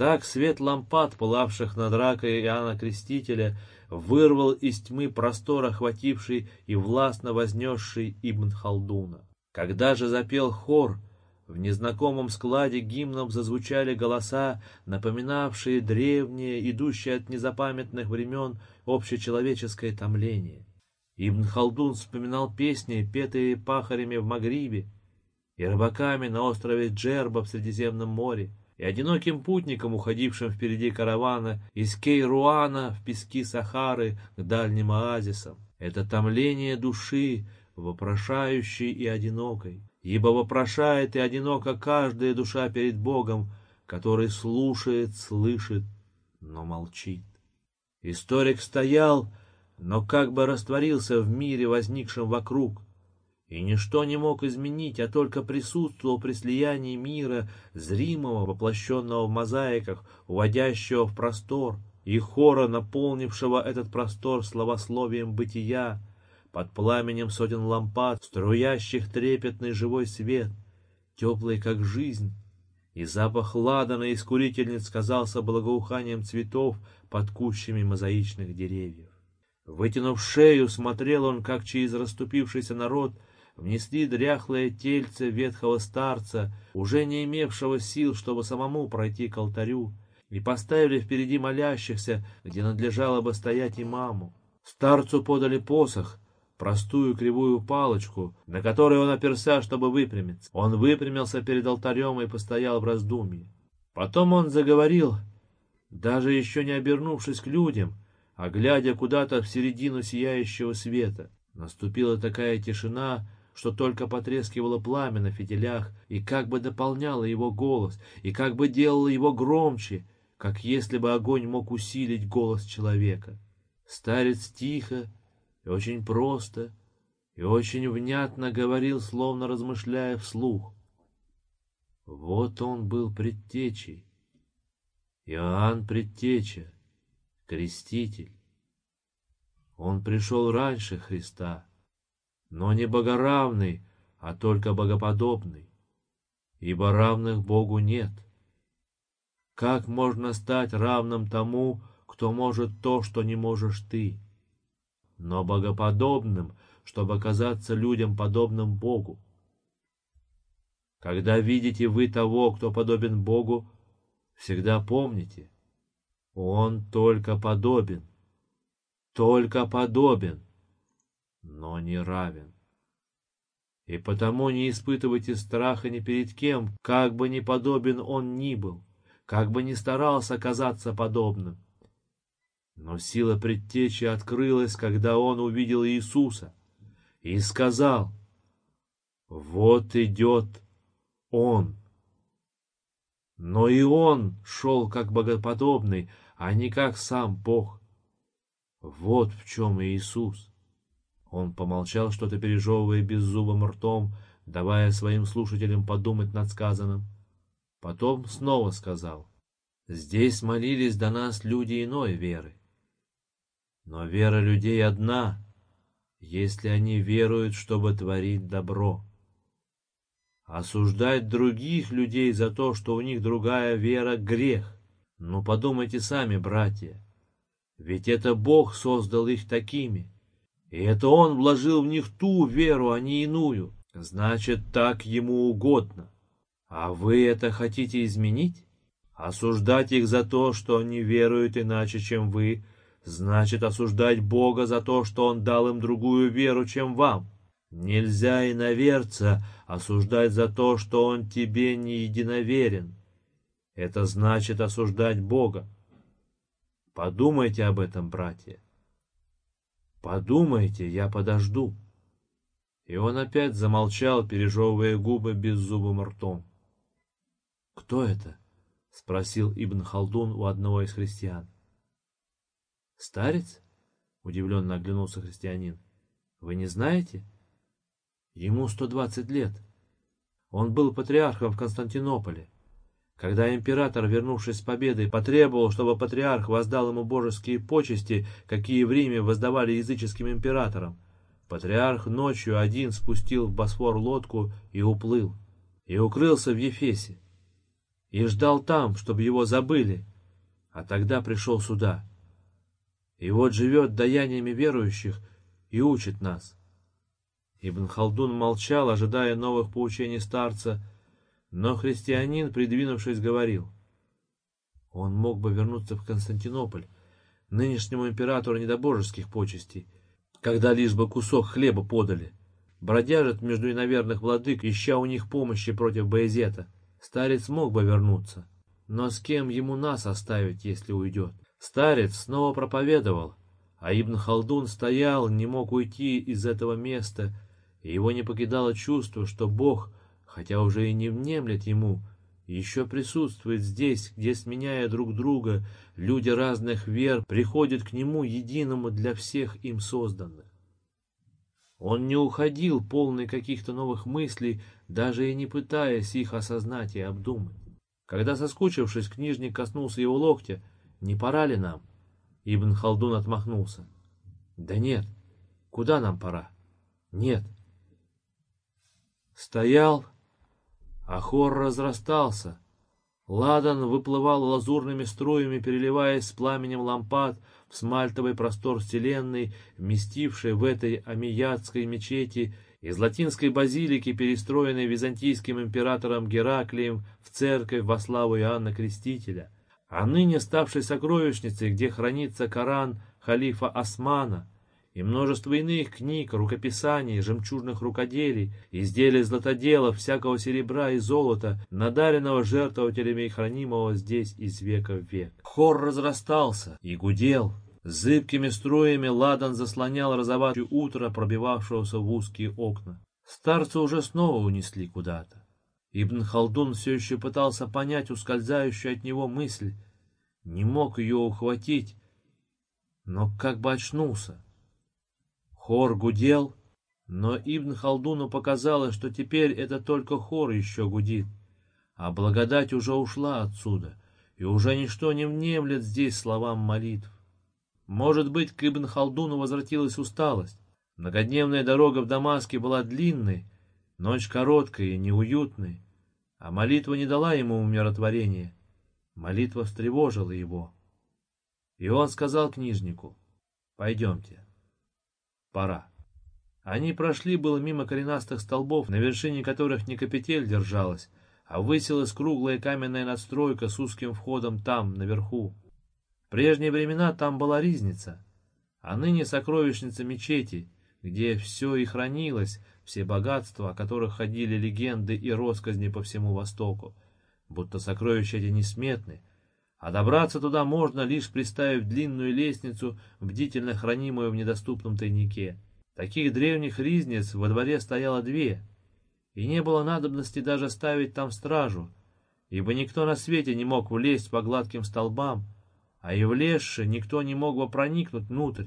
Так свет лампад, пылавших над ракой Иоанна Крестителя, вырвал из тьмы простор, охвативший и властно вознесший Ибн Халдуна. Когда же запел хор, в незнакомом складе гимном зазвучали голоса, напоминавшие древнее, идущее от незапамятных времен общечеловеческое томление. Ибн Халдун вспоминал песни, петые пахарями в Магрибе, и рыбаками на острове Джерба в Средиземном море, и одиноким путникам, уходившим впереди каравана из Кейруана в пески Сахары к дальним оазисам. Это томление души, вопрошающей и одинокой, ибо вопрошает и одинока каждая душа перед Богом, который слушает, слышит, но молчит. Историк стоял, но как бы растворился в мире, возникшем вокруг, и ничто не мог изменить, а только присутствовал при слиянии мира, зримого, воплощенного в мозаиках, уводящего в простор, и хора, наполнившего этот простор словословием бытия, под пламенем сотен лампад, струящих трепетный живой свет, теплый, как жизнь, и запах ладана из курительниц казался благоуханием цветов под кущами мозаичных деревьев. Вытянув шею, смотрел он, как через расступившийся народ — внесли дряхлое тельце ветхого старца, уже не имевшего сил, чтобы самому пройти к алтарю, и поставили впереди молящихся, где надлежало бы стоять имаму. Старцу подали посох, простую кривую палочку, на которой он оперся, чтобы выпрямиться. Он выпрямился перед алтарем и постоял в раздумье. Потом он заговорил, даже еще не обернувшись к людям, а глядя куда-то в середину сияющего света. Наступила такая тишина, что только потрескивало пламя на фитилях и как бы дополняло его голос, и как бы делало его громче, как если бы огонь мог усилить голос человека. Старец тихо и очень просто и очень внятно говорил, словно размышляя вслух. Вот он был предтечей, Иоанн предтеча, креститель. Он пришел раньше Христа, но не богоравный, а только богоподобный, ибо равных Богу нет. Как можно стать равным тому, кто может то, что не можешь ты? Но богоподобным, чтобы оказаться людям подобным Богу. Когда видите вы того, кто подобен Богу, всегда помните, Он только подобен, только подобен но не равен. И потому не испытывайте страха ни перед кем, как бы ни подобен он ни был, как бы ни старался казаться подобным. Но сила предтечи открылась, когда он увидел Иисуса и сказал, «Вот идет Он». Но и Он шел как богоподобный, а не как сам Бог. Вот в чем Иисус. Он помолчал, что-то пережевывая беззубым ртом, давая своим слушателям подумать над сказанным. Потом снова сказал, «Здесь молились до нас люди иной веры. Но вера людей одна, если они веруют, чтобы творить добро. Осуждать других людей за то, что у них другая вера — грех. Но подумайте сами, братья, ведь это Бог создал их такими». И это он вложил в них ту веру, а не иную. Значит, так ему угодно. А вы это хотите изменить? Осуждать их за то, что они веруют иначе, чем вы, значит осуждать Бога за то, что Он дал им другую веру, чем вам. Нельзя иноверца осуждать за то, что он тебе не единоверен. Это значит осуждать Бога. Подумайте об этом, братья. Подумайте, я подожду. И он опять замолчал, пережевывая губы беззубым ртом. «Кто это?» — спросил Ибн Халдун у одного из христиан. «Старец?» — удивленно оглянулся христианин. «Вы не знаете?» Ему 120 лет. Он был патриархом в Константинополе. Когда император, вернувшись с победой, потребовал, чтобы патриарх воздал ему божеские почести, какие в Риме воздавали языческим императорам, патриарх ночью один спустил в Босфор лодку и уплыл, и укрылся в Ефесе, и ждал там, чтобы его забыли, а тогда пришел сюда. И вот живет даяниями верующих и учит нас. Ибн Халдун молчал, ожидая новых поучений старца, но христианин, придвинувшись, говорил. Он мог бы вернуться в Константинополь, нынешнему императору недобожеских почестей, когда лишь бы кусок хлеба подали. Бродяжит между иноверных владык, ища у них помощи против Боязета. Старец мог бы вернуться, но с кем ему нас оставить, если уйдет? Старец снова проповедовал, а Ибн Халдун стоял, не мог уйти из этого места, и его не покидало чувство, что Бог, хотя уже и не внемлет ему, еще присутствует здесь, где, сменяя друг друга, люди разных вер приходят к Нему единому для всех им созданных. Он не уходил, полный каких-то новых мыслей, даже и не пытаясь их осознать и обдумать. Когда, соскучившись, книжник коснулся его локтя, «Не пора ли нам?» Ибн Халдун отмахнулся. «Да нет. Куда нам пора?» «Нет. Стоял, а хор разрастался. Ладан выплывал лазурными струями, переливаясь с пламенем лампад в смальтовый простор вселенной, вместившей в этой амиядской мечети из латинской базилики, перестроенной византийским императором Гераклием в церковь во славу Иоанна Крестителя, а ныне ставшей сокровищницей, где хранится Коран халифа Османа, и множество иных книг, рукописаний, жемчужных рукоделий, изделий златоделов, всякого серебра и золота, надаренного жертвователями и хранимого здесь из века в век. Хор разрастался и гудел. Зыбкими струями ладан заслонял розоватое утро, пробивавшегося в узкие окна. Старца уже снова унесли куда-то. Ибн Халдун все еще пытался понять ускользающую от него мысль, не мог ее ухватить, но как бы очнулся. Хор гудел, но Ибн Халдуну показалось, что теперь это только хор еще гудит, а благодать уже ушла отсюда, и уже ничто не внемлет здесь словам молитв. Может быть, к Ибн Халдуну возвратилась усталость. Многодневная дорога в Дамаске была длинной, ночь короткая и неуютной, а молитва не дала ему умиротворения. Молитва встревожила его. И он сказал книжнику, «Пойдемте». Пора. Они прошли было мимо коренастых столбов, на вершине которых не капитель держалась, а высилась круглая каменная надстройка с узким входом там, наверху. В прежние времена там была ризница, а ныне сокровищница мечети, где все и хранилось, все богатства, о которых ходили легенды и росказни по всему Востоку, будто сокровища эти несметны, а добраться туда можно, лишь приставив длинную лестницу, бдительно хранимую в недоступном тайнике. Таких древних ризниц во дворе стояло две, и не было надобности даже ставить там стражу, ибо никто на свете не мог влезть по гладким столбам, а и влезши никто не мог бы проникнуть внутрь,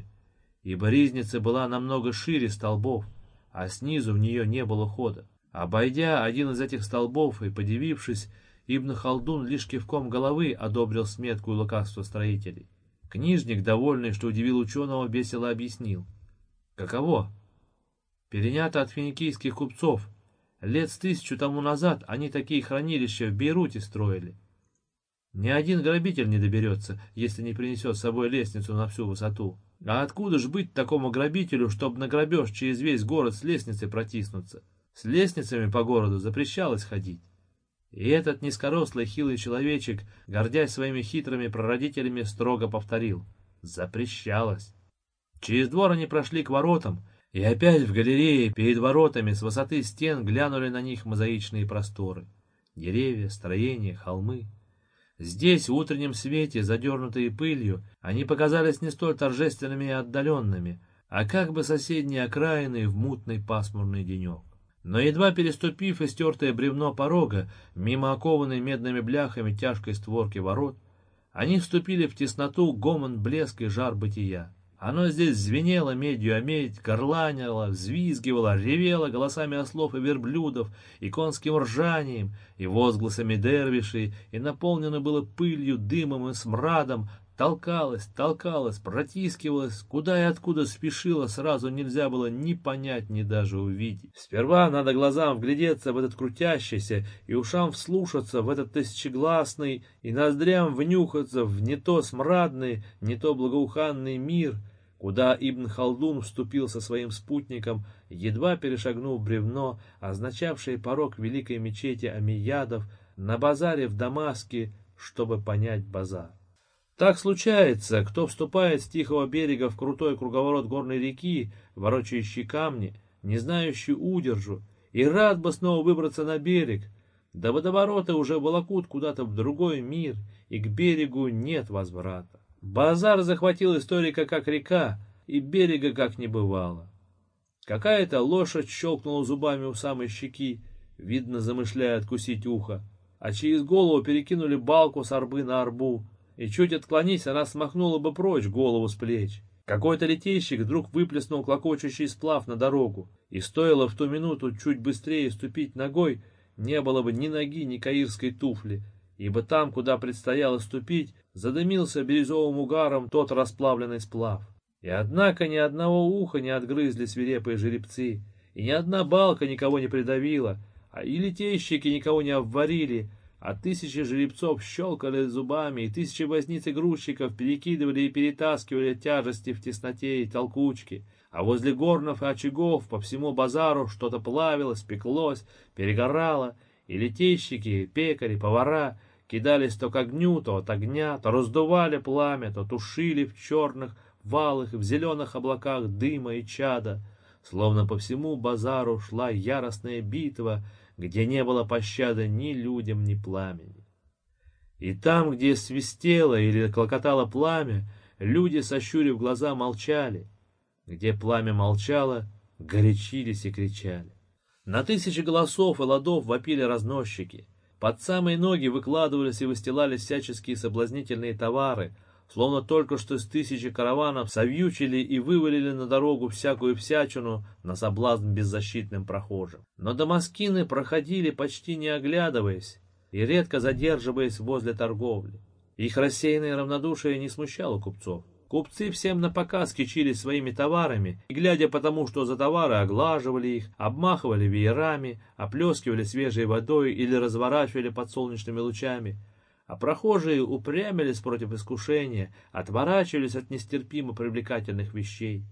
ибо ризница была намного шире столбов, а снизу в нее не было хода. Обойдя один из этих столбов и подивившись, Ибн Халдун лишь кивком головы одобрил сметку и лукавство строителей. Книжник, довольный, что удивил ученого, весело объяснил. Каково? Перенято от финикийских купцов. Лет с тысячу тому назад они такие хранилища в Бейруте строили. Ни один грабитель не доберется, если не принесет с собой лестницу на всю высоту. А откуда ж быть такому грабителю, чтобы на грабеж через весь город с лестницей протиснуться? С лестницами по городу запрещалось ходить. И этот низкорослый хилый человечек, гордясь своими хитрыми прародителями, строго повторил «Запрещалось». Через двор они прошли к воротам, и опять в галерее перед воротами с высоты стен глянули на них мозаичные просторы. Деревья, строения, холмы. Здесь, в утреннем свете, задернутые пылью, они показались не столь торжественными и отдаленными, а как бы соседние окраины в мутный пасмурный денек. Но едва переступив истертое бревно порога, мимо окованной медными бляхами тяжкой створки ворот, они вступили в тесноту гомон, блеск и жар бытия. Оно здесь звенело медью, а медь горланило, взвизгивало, ревело голосами ослов и верблюдов, и конским ржанием, и возгласами дервишей, и наполнено было пылью, дымом и смрадом, Толкалась, толкалась, протискивалась, куда и откуда спешила, сразу нельзя было ни понять, ни даже увидеть. Сперва надо глазам вглядеться в этот крутящийся, и ушам вслушаться в этот тысячегласный, и ноздрям внюхаться в не то смрадный, не то благоуханный мир, куда Ибн Халдун вступил со своим спутником, едва перешагнув бревно, означавшее порог великой мечети Амиядов, на базаре в Дамаске, чтобы понять базар. Так случается, кто вступает с тихого берега в крутой круговорот горной реки, ворочающий камни, не знающий удержу, и рад бы снова выбраться на берег, да водовороты уже волокут куда-то в другой мир, и к берегу нет возврата. Базар захватил историка как река, и берега как не бывало. Какая-то лошадь щелкнула зубами у самой щеки, видно, замышляя откусить ухо, а через голову перекинули балку с арбы на арбу, и чуть отклонись, она смахнула бы прочь голову с плеч. Какой-то летейщик вдруг выплеснул клокочущий сплав на дорогу, и стоило в ту минуту чуть быстрее ступить ногой, не было бы ни ноги, ни каирской туфли, ибо там, куда предстояло ступить, задымился бирюзовым угаром тот расплавленный сплав. И однако ни одного уха не отгрызли свирепые жеребцы, и ни одна балка никого не придавила, а и летейщики никого не обварили, а тысячи жеребцов щелкали зубами, и тысячи возниц и грузчиков перекидывали и перетаскивали тяжести в тесноте и толкучке, а возле горнов и очагов по всему базару что-то плавилось, пеклось, перегорало, и летейщики, пекари, повара кидались то к огню, то от огня, то раздували пламя, то тушили в черных валах и в зеленых облаках дыма и чада, словно по всему базару шла яростная битва, где не было пощады ни людям, ни пламени. И там, где свистело или клокотало пламя, люди, сощурив глаза, молчали. Где пламя молчало, горячились и кричали. На тысячи голосов и ладов вопили разносчики. Под самые ноги выкладывались и выстилались всяческие соблазнительные товары, словно только что с тысячи караванов совьючили и вывалили на дорогу всякую всячину на соблазн беззащитным прохожим. Но дамаскины проходили почти не оглядываясь и редко задерживаясь возле торговли. Их рассеянное равнодушие не смущало купцов. Купцы всем на показ кичились своими товарами, и, глядя по тому, что за товары, оглаживали их, обмахивали веерами, оплескивали свежей водой или разворачивали под солнечными лучами, а прохожие упрямились против искушения, отворачивались от нестерпимо привлекательных вещей.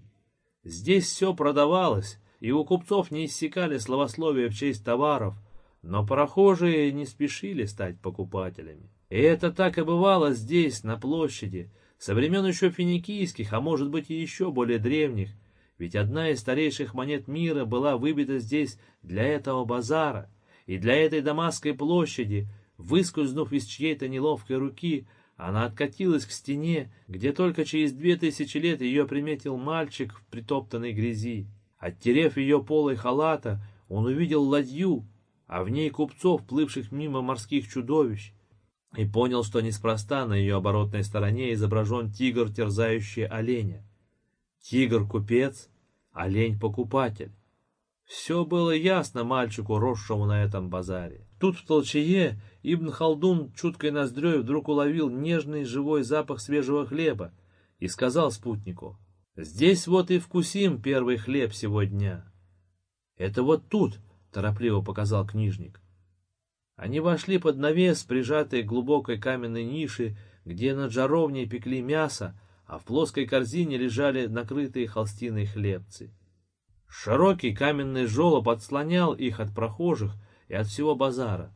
Здесь все продавалось, и у купцов не иссякали словословия в честь товаров, но прохожие не спешили стать покупателями. И это так и бывало здесь, на площади, со времен еще финикийских, а может быть и еще более древних, ведь одна из старейших монет мира была выбита здесь для этого базара, и для этой Дамасской площади – Выскользнув из чьей-то неловкой руки, она откатилась к стене, где только через две тысячи лет ее приметил мальчик в притоптанной грязи. Оттерев ее полой халата, он увидел ладью, а в ней купцов, плывших мимо морских чудовищ, и понял, что неспроста на ее оборотной стороне изображен тигр, терзающий оленя. Тигр-купец, олень-покупатель. Все было ясно мальчику, росшему на этом базаре. Тут в толчее Ибн Халдун чуткой ноздрёй вдруг уловил нежный живой запах свежего хлеба и сказал спутнику, «Здесь вот и вкусим первый хлеб сегодня». «Это вот тут», — торопливо показал книжник. Они вошли под навес, прижатый к глубокой каменной нише, где над жаровней пекли мясо, а в плоской корзине лежали накрытые холстиной хлебцы. Широкий каменный жолоб отслонял их от прохожих и от всего базара.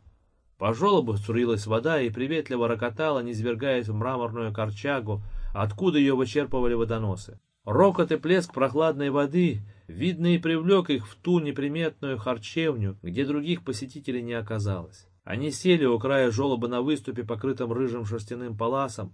По желобу струилась вода и приветливо рокотала, низвергаясь в мраморную корчагу, откуда ее вычерпывали водоносы. Рокот и плеск прохладной воды, видно, и привлек их в ту неприметную харчевню, где других посетителей не оказалось. Они сели у края желоба на выступе, покрытом рыжим шерстяным паласом,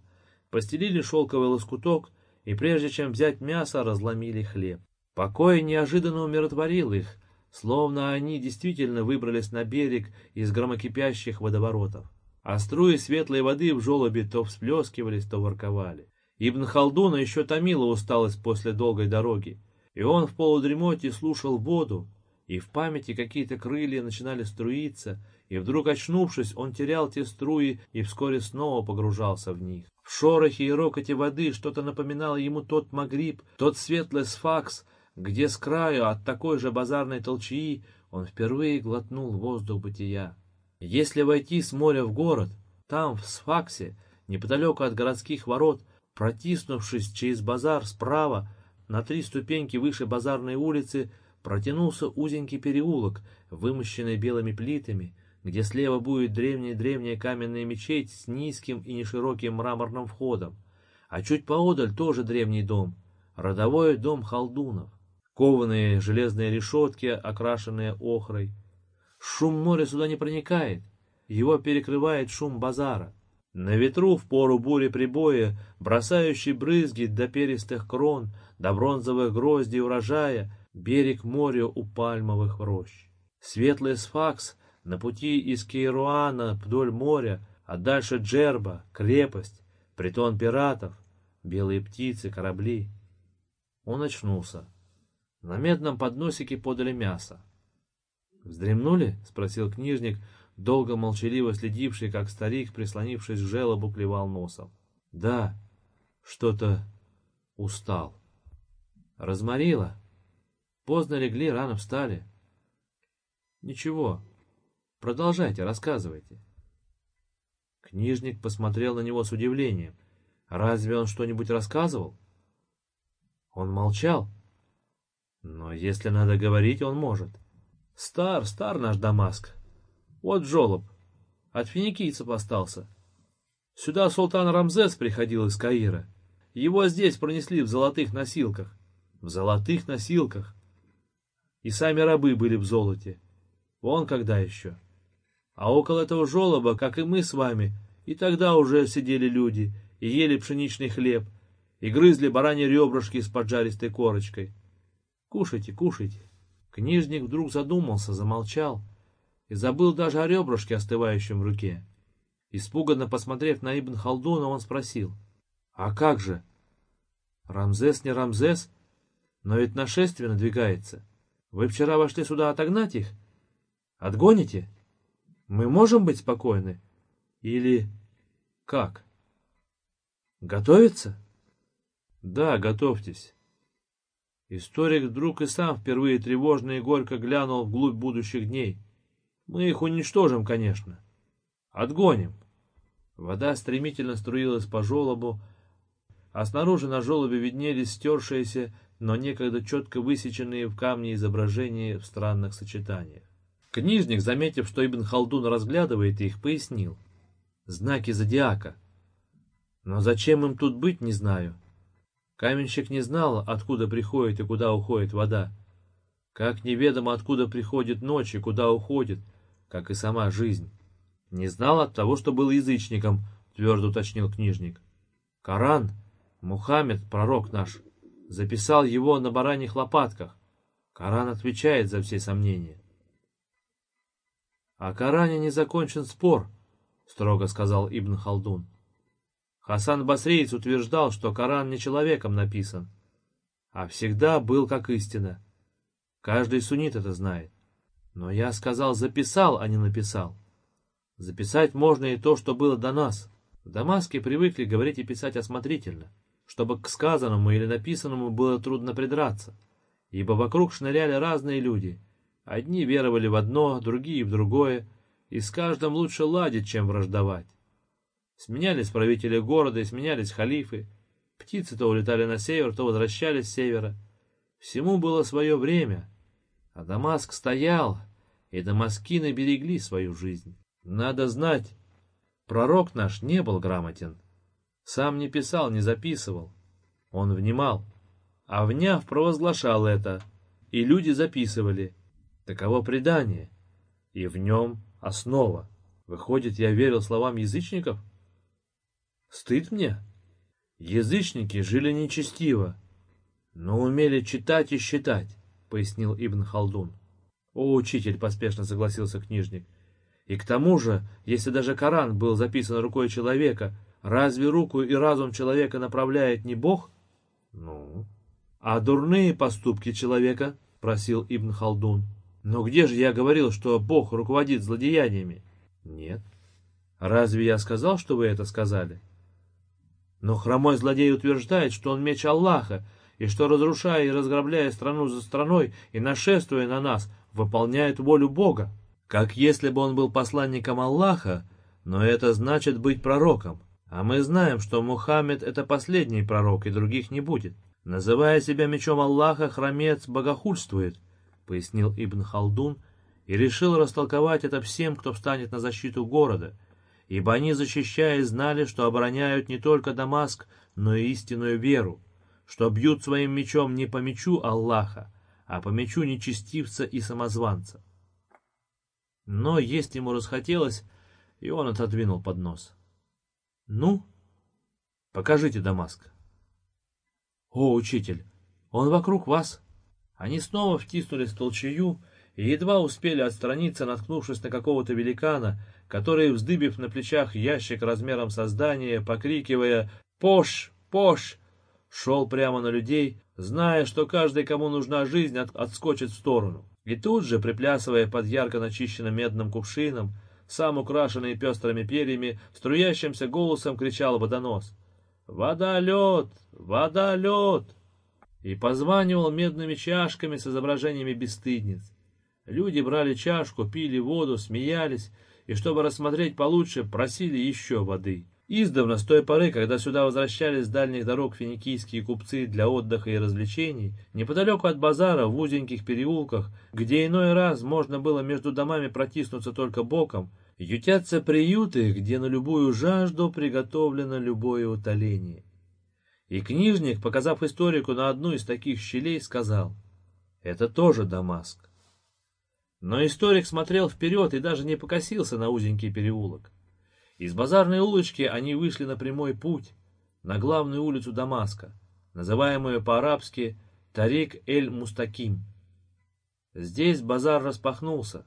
постелили шелковый лоскуток и, прежде чем взять мясо, разломили хлеб. Покой неожиданно умиротворил их, словно они действительно выбрались на берег из громокипящих водоворотов. А струи светлой воды в желобе то всплескивались, то ворковали. Ибн Халдуна еще томила усталость после долгой дороги, и он в полудремоте слушал воду, и в памяти какие-то крылья начинали струиться, и вдруг, очнувшись, он терял те струи и вскоре снова погружался в них. В шорохе и рокоте воды что-то напоминало ему тот Магриб, тот светлый сфакс, где с краю от такой же базарной толчии он впервые глотнул воздух бытия. Если войти с моря в город, там, в Сфаксе, неподалеку от городских ворот, протиснувшись через базар справа, на три ступеньки выше базарной улицы, протянулся узенький переулок, вымощенный белыми плитами, где слева будет древняя-древняя каменная мечеть с низким и нешироким мраморным входом, а чуть поодаль тоже древний дом, родовой дом халдунов кованые железные решетки, окрашенные охрой. Шум моря сюда не проникает, его перекрывает шум базара. На ветру в пору бури прибоя, бросающий брызги до перистых крон, до бронзовых гроздей урожая, берег моря у пальмовых рощ. Светлый сфакс на пути из Кейруана вдоль моря, а дальше Джерба, крепость, притон пиратов, белые птицы, корабли. Он очнулся. На медном подносике подали мясо. «Вздремнули?» — спросил книжник, долго молчаливо следивший, как старик, прислонившись к желобу, плевал носом. «Да, что-то устал». «Разморило. Поздно легли, рано встали». «Ничего. Продолжайте, рассказывайте». Книжник посмотрел на него с удивлением. «Разве он что-нибудь рассказывал?» Он молчал. Но если надо говорить, он может. Стар, стар наш Дамаск. Вот жолоб. От финикийцев остался. Сюда султан Рамзес приходил из Каира. Его здесь пронесли в золотых носилках. В золотых носилках. И сами рабы были в золоте. Вон когда еще. А около этого жолоба, как и мы с вами, и тогда уже сидели люди, и ели пшеничный хлеб, и грызли бараньи ребрышки с поджаристой корочкой. Кушайте, кушайте. Книжник вдруг задумался, замолчал и забыл даже о ребрышке, остывающем в руке. Испуганно посмотрев на Ибн Халдуна, он спросил, «А как же? Рамзес не Рамзес, но ведь нашествие надвигается. Вы вчера вошли сюда отогнать их? Отгоните? Мы можем быть спокойны? Или как? Готовиться? Да, готовьтесь. Историк вдруг и сам впервые тревожно и горько глянул вглубь будущих дней. Мы их уничтожим, конечно. Отгоним. Вода стремительно струилась по желобу, а снаружи на желобе виднелись стершиеся, но некогда четко высеченные в камне изображения в странных сочетаниях. Книжник, заметив, что Ибн Халдун разглядывает их, пояснил. Знаки зодиака. Но зачем им тут быть, не знаю. Каменщик не знал, откуда приходит и куда уходит вода. Как неведомо, откуда приходит ночь и куда уходит, как и сама жизнь. Не знал от того, что был язычником, твердо уточнил книжник. Коран, Мухаммед, пророк наш, записал его на бараньих лопатках. Коран отвечает за все сомнения. «О Коране не закончен спор», — строго сказал Ибн Халдун. Хасан Басриец утверждал, что Коран не человеком написан, а всегда был как истина. Каждый суннит это знает. Но я сказал записал, а не написал. Записать можно и то, что было до нас. В Дамаске привыкли говорить и писать осмотрительно, чтобы к сказанному или написанному было трудно придраться, ибо вокруг шныряли разные люди. Одни веровали в одно, другие в другое, и с каждым лучше ладить, чем враждовать. Сменялись правители города и сменялись халифы. Птицы то улетали на север, то возвращались с севера. Всему было свое время. А Дамаск стоял, и дамаскины берегли свою жизнь. Надо знать, пророк наш не был грамотен. Сам не писал, не записывал. Он внимал, а вняв провозглашал это, и люди записывали. Таково предание, и в нем основа. Выходит, я верил словам язычников? Стыд мне? Язычники жили нечестиво, но умели читать и считать, пояснил Ибн Халдун. О, учитель, поспешно согласился книжник. И к тому же, если даже Коран был записан рукой человека, разве руку и разум человека направляет не Бог? Ну, а дурные поступки человека, просил Ибн Халдун. Но где же я говорил, что Бог руководит злодеяниями? Нет. Разве я сказал, что вы это сказали? Но хромой злодей утверждает, что он меч Аллаха, и что, разрушая и разграбляя страну за страной и нашествуя на нас, выполняет волю Бога. Как если бы он был посланником Аллаха, но это значит быть пророком. А мы знаем, что Мухаммед — это последний пророк, и других не будет. Называя себя мечом Аллаха, хромец богохульствует, — пояснил Ибн Халдун, и решил растолковать это всем, кто встанет на защиту города — ибо они, защищаясь, знали, что обороняют не только Дамаск, но и истинную веру, что бьют своим мечом не по мечу Аллаха, а по мечу нечестивца и самозванца. Но есть ему расхотелось, и он отодвинул поднос. «Ну, покажите Дамаск». «О, учитель, он вокруг вас». Они снова втиснулись в толчею и едва успели отстраниться, наткнувшись на какого-то великана, который, вздыбив на плечах ящик размером со здание, покрикивая «Пош! Пош!», шел прямо на людей, зная, что каждый, кому нужна жизнь, от отскочит в сторону. И тут же, приплясывая под ярко начищенным медным кувшином, сам украшенный пестрыми перьями, струящимся голосом кричал водонос. «Вода, лед! Вода, лед!» И позванивал медными чашками с изображениями бесстыдниц. Люди брали чашку, пили воду, смеялись, и чтобы рассмотреть получше, просили еще воды. Издавна, с той поры, когда сюда возвращались с дальних дорог финикийские купцы для отдыха и развлечений, неподалеку от базара, в узеньких переулках, где иной раз можно было между домами протиснуться только боком, ютятся приюты, где на любую жажду приготовлено любое утоление. И книжник, показав историку на одну из таких щелей, сказал, «Это тоже Дамаск». Но историк смотрел вперед и даже не покосился на узенький переулок. Из базарной улочки они вышли на прямой путь, на главную улицу Дамаска, называемую по-арабски Тарик-эль-Мустаким. Здесь базар распахнулся.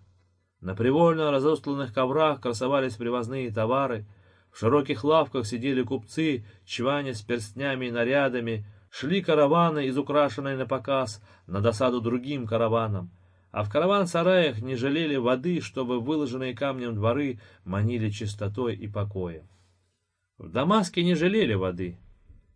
На привольно разосланных коврах красовались привозные товары, в широких лавках сидели купцы, чваня с перстнями и нарядами, шли караваны, изукрашенные на показ, на досаду другим караванам — а в караван-сараях не жалели воды, чтобы выложенные камнем дворы манили чистотой и покоем. В Дамаске не жалели воды.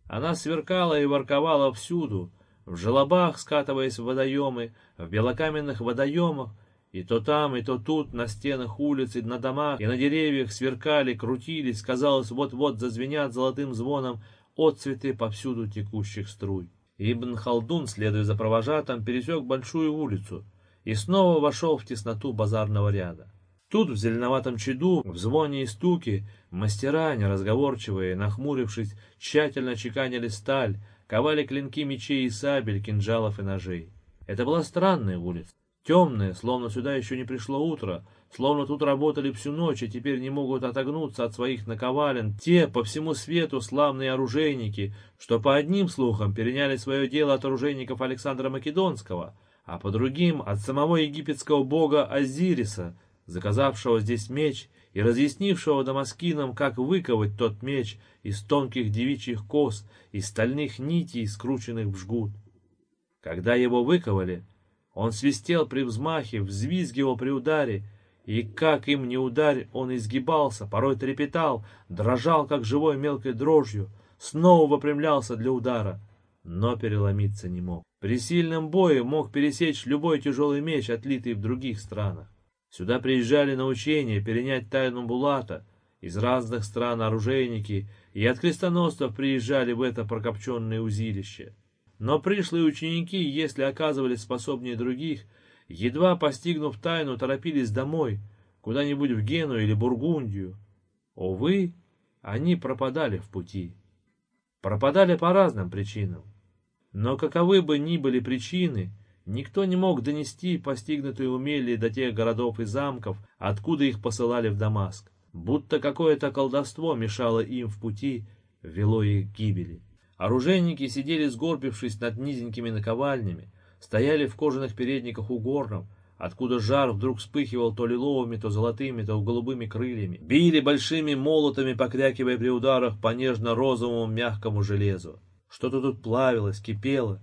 Она сверкала и ворковала всюду, в желобах, скатываясь в водоемы, в белокаменных водоемах, и то там, и то тут, на стенах улиц и на домах, и на деревьях сверкали, крутились, казалось, вот-вот зазвенят золотым звоном отцветы повсюду текущих струй. Ибн Халдун, следуя за провожатым, пересек большую улицу — и снова вошел в тесноту базарного ряда. Тут, в зеленоватом чаду, в звоне и стуке, мастера, неразговорчивые, нахмурившись, тщательно чеканили сталь, ковали клинки мечей и сабель, кинжалов и ножей. Это была странная улица, темная, словно сюда еще не пришло утро, словно тут работали всю ночь и теперь не могут отогнуться от своих наковален те по всему свету славные оружейники, что по одним слухам переняли свое дело от оружейников Александра Македонского — а по другим от самого египетского бога Азириса, заказавшего здесь меч и разъяснившего дамаскинам, как выковать тот меч из тонких девичьих кос и стальных нитей, скрученных в жгут. Когда его выковали, он свистел при взмахе, взвизгивал при ударе, и как им не ударь, он изгибался, порой трепетал, дрожал, как живой мелкой дрожью, снова выпрямлялся для удара, но переломиться не мог. При сильном бое мог пересечь любой тяжелый меч, отлитый в других странах. Сюда приезжали на учения перенять тайну Булата. Из разных стран оружейники и от крестоносцев приезжали в это прокопченное узилище. Но пришлые ученики, если оказывались способнее других, едва постигнув тайну, торопились домой, куда-нибудь в Гену или Бургундию. Увы, они пропадали в пути. Пропадали по разным причинам. Но каковы бы ни были причины, никто не мог донести постигнутые умели до тех городов и замков, откуда их посылали в Дамаск, будто какое-то колдовство мешало им в пути, вело их к гибели. Оружейники сидели сгорбившись над низенькими наковальнями, стояли в кожаных передниках у горнов, откуда жар вдруг вспыхивал то лиловыми, то золотыми, то голубыми крыльями. Били большими молотами, покрякивая при ударах по нежно-розовому мягкому железу. Что-то тут плавилось, кипело.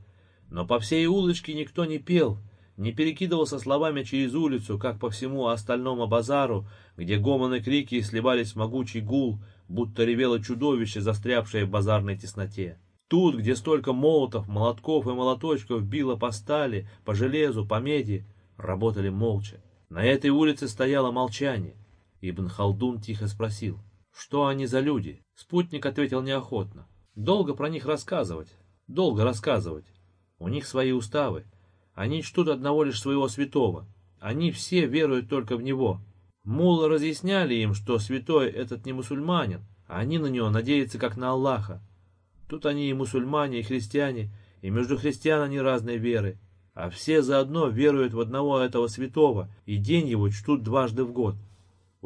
Но по всей улочке никто не пел, не перекидывался словами через улицу, как по всему остальному базару, где гомоны крики сливались в могучий гул, будто ревело чудовище, застрявшее в базарной тесноте. Тут, где столько молотов, молотков и молоточков било по стали, по железу, по меди, работали молча. На этой улице стояло молчание. Ибн Халдун тихо спросил, что они за люди? Спутник ответил неохотно. Долго про них рассказывать, долго рассказывать. У них свои уставы. Они чтут одного лишь своего святого. Они все веруют только в него. Мулы разъясняли им, что святой этот не мусульманин, а они на него надеются как на Аллаха. Тут они и мусульмане, и христиане, и между христиан они разной веры. А все заодно веруют в одного этого святого, и день его чтут дважды в год.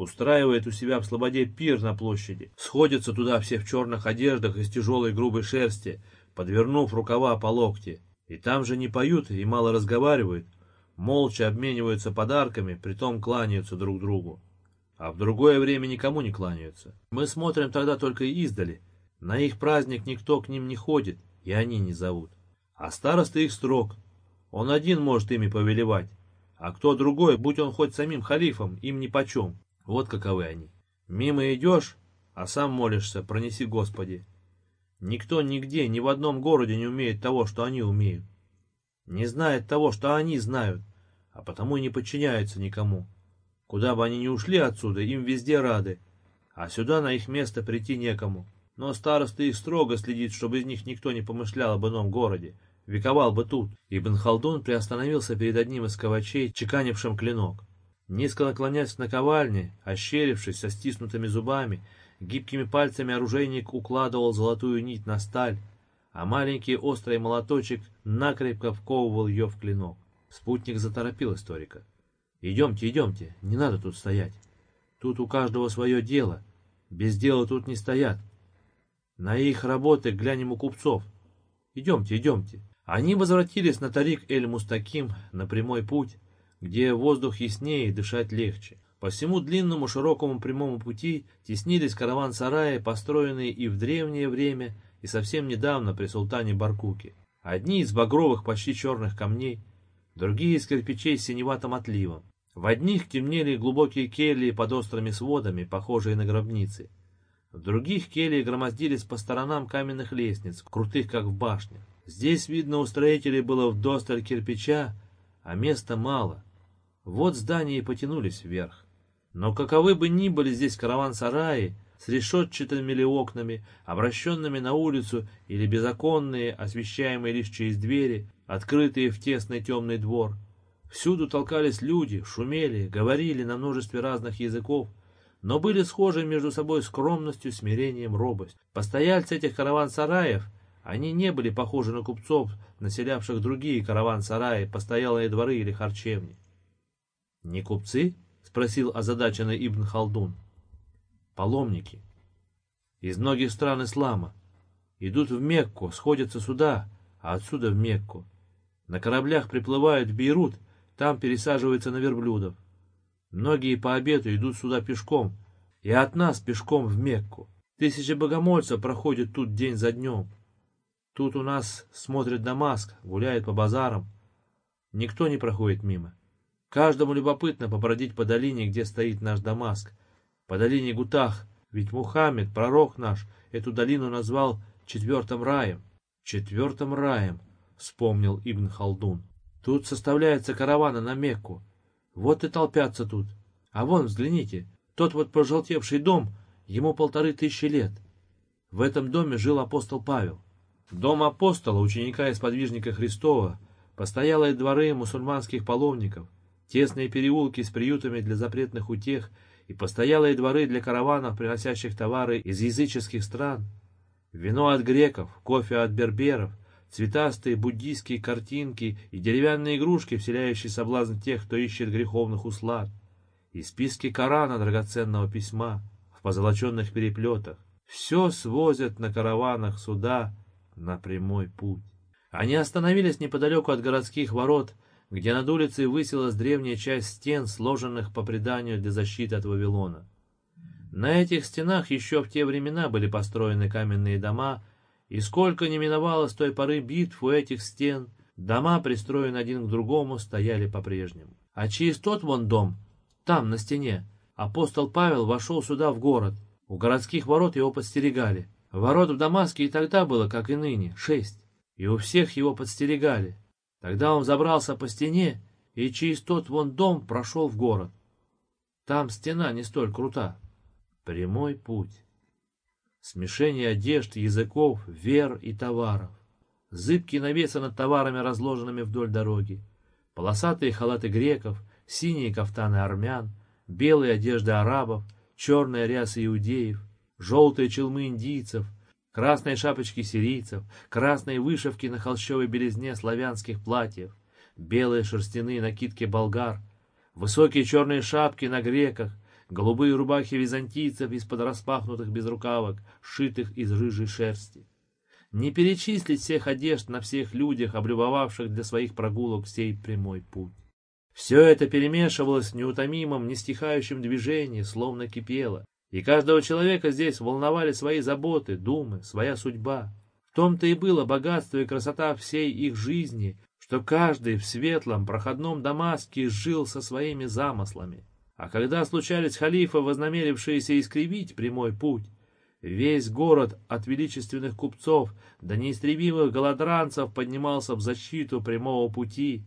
Устраивает у себя в Слободе пир на площади. Сходятся туда все в черных одеждах из тяжелой грубой шерсти, подвернув рукава по локти. И там же не поют и мало разговаривают, молча обмениваются подарками, притом кланяются друг другу. А в другое время никому не кланяются. Мы смотрим тогда только издали, на их праздник никто к ним не ходит, и они не зовут. А староста их строг. Он один может ими повелевать. А кто другой, будь он хоть самим халифом, им нипочем. Вот каковы они. Мимо идешь, а сам молишься, пронеси Господи. Никто нигде, ни в одном городе не умеет того, что они умеют. Не знает того, что они знают, а потому и не подчиняются никому. Куда бы они ни ушли отсюда, им везде рады, а сюда на их место прийти некому. Но староста их строго следит, чтобы из них никто не помышлял об ином городе, вековал бы тут. Ибн Халдун приостановился перед одним из ковачей, чеканившим клинок. Низко наклоняясь на ковальне, ощерившись со стиснутыми зубами, гибкими пальцами оружейник укладывал золотую нить на сталь, а маленький острый молоточек накрепко вковывал ее в клинок. Спутник заторопил историка. «Идемте, идемте, не надо тут стоять. Тут у каждого свое дело. Без дела тут не стоят. На их работы глянем у купцов. Идемте, идемте. Они возвратились на Тарик Эль-Мустаким, на прямой путь, где воздух яснее и дышать легче. По всему длинному широкому прямому пути теснились караван-сараи, построенные и в древнее время, и совсем недавно при султане Баркуке. Одни из багровых почти черных камней, другие из кирпичей с синеватым отливом. В одних темнели глубокие кельи под острыми сводами, похожие на гробницы. В других кельи громоздились по сторонам каменных лестниц, крутых как в башне. Здесь, видно, у строителей было вдосталь кирпича, а места мало. Вот здания и потянулись вверх. Но каковы бы ни были здесь караван-сараи, с решетчатыми окнами, обращенными на улицу или безоконные, освещаемые лишь через двери, открытые в тесный темный двор, всюду толкались люди, шумели, говорили на множестве разных языков, но были схожи между собой скромностью, смирением, робость. Постояльцы этих караван-сараев, они не были похожи на купцов, населявших другие караван-сараи, постоялые дворы или харчевни. «Не купцы?» — спросил озадаченный Ибн Халдун. «Паломники. Из многих стран ислама. Идут в Мекку, сходятся сюда, а отсюда в Мекку. На кораблях приплывают в Бейрут, там пересаживаются на верблюдов. Многие по обету идут сюда пешком, и от нас пешком в Мекку. Тысячи богомольцев проходят тут день за днем. Тут у нас смотрит Дамаск, гуляет по базарам. Никто не проходит мимо. Каждому любопытно побродить по долине, где стоит наш Дамаск. По долине Гутах, ведь Мухаммед, пророк наш, эту долину назвал четвертым раем. Четвертым раем, вспомнил Ибн Халдун. Тут составляются караваны на Мекку. Вот и толпятся тут. А вон, взгляните, тот вот пожелтевший дом, ему полторы тысячи лет. В этом доме жил апостол Павел. Дом апостола, ученика и сподвижника Христова, постоялые дворы мусульманских паломников, Тесные переулки с приютами для запретных утех и постоялые дворы для караванов, приносящих товары из языческих стран. Вино от греков, кофе от берберов, цветастые буддийские картинки и деревянные игрушки, вселяющие соблазн тех, кто ищет греховных услад, и списки Корана драгоценного письма в позолоченных переплетах. Все свозят на караванах сюда, на прямой путь. Они остановились неподалеку от городских ворот, где над улицей высилась древняя часть стен, сложенных по преданию для защиты от Вавилона. На этих стенах еще в те времена были построены каменные дома, и сколько не миновало с той поры битв у этих стен, дома, пристроенные один к другому, стояли по-прежнему. А чист тот вон дом, там, на стене, апостол Павел вошел сюда в город. У городских ворот его подстерегали. Ворот в Дамаске и тогда было, как и ныне, шесть, и у всех его подстерегали. Тогда он забрался по стене и через тот вон дом прошел в город. Там стена не столь крута. Прямой путь. Смешение одежд, языков, вер и товаров. Зыбкие навесы над товарами, разложенными вдоль дороги. Полосатые халаты греков, синие кафтаны армян, белые одежды арабов, черные рясы иудеев, желтые челмы индийцев — Красные шапочки сирийцев, красные вышивки на холщовой белизне славянских платьев, белые шерстяные накидки болгар, высокие черные шапки на греках, голубые рубахи византийцев из-под распахнутых безрукавок, сшитых из рыжей шерсти. Не перечислить всех одежд на всех людях, облюбовавших для своих прогулок сей прямой путь. Все это перемешивалось в неутомимом, нестихающем движении, словно кипело. И каждого человека здесь волновали свои заботы, думы, своя судьба. В том-то и было богатство и красота всей их жизни, что каждый в светлом, проходном Дамаске жил со своими замыслами. А когда случались халифы, вознамерившиеся искривить прямой путь, весь город от величественных купцов до неистребимых голодранцев поднимался в защиту прямого пути,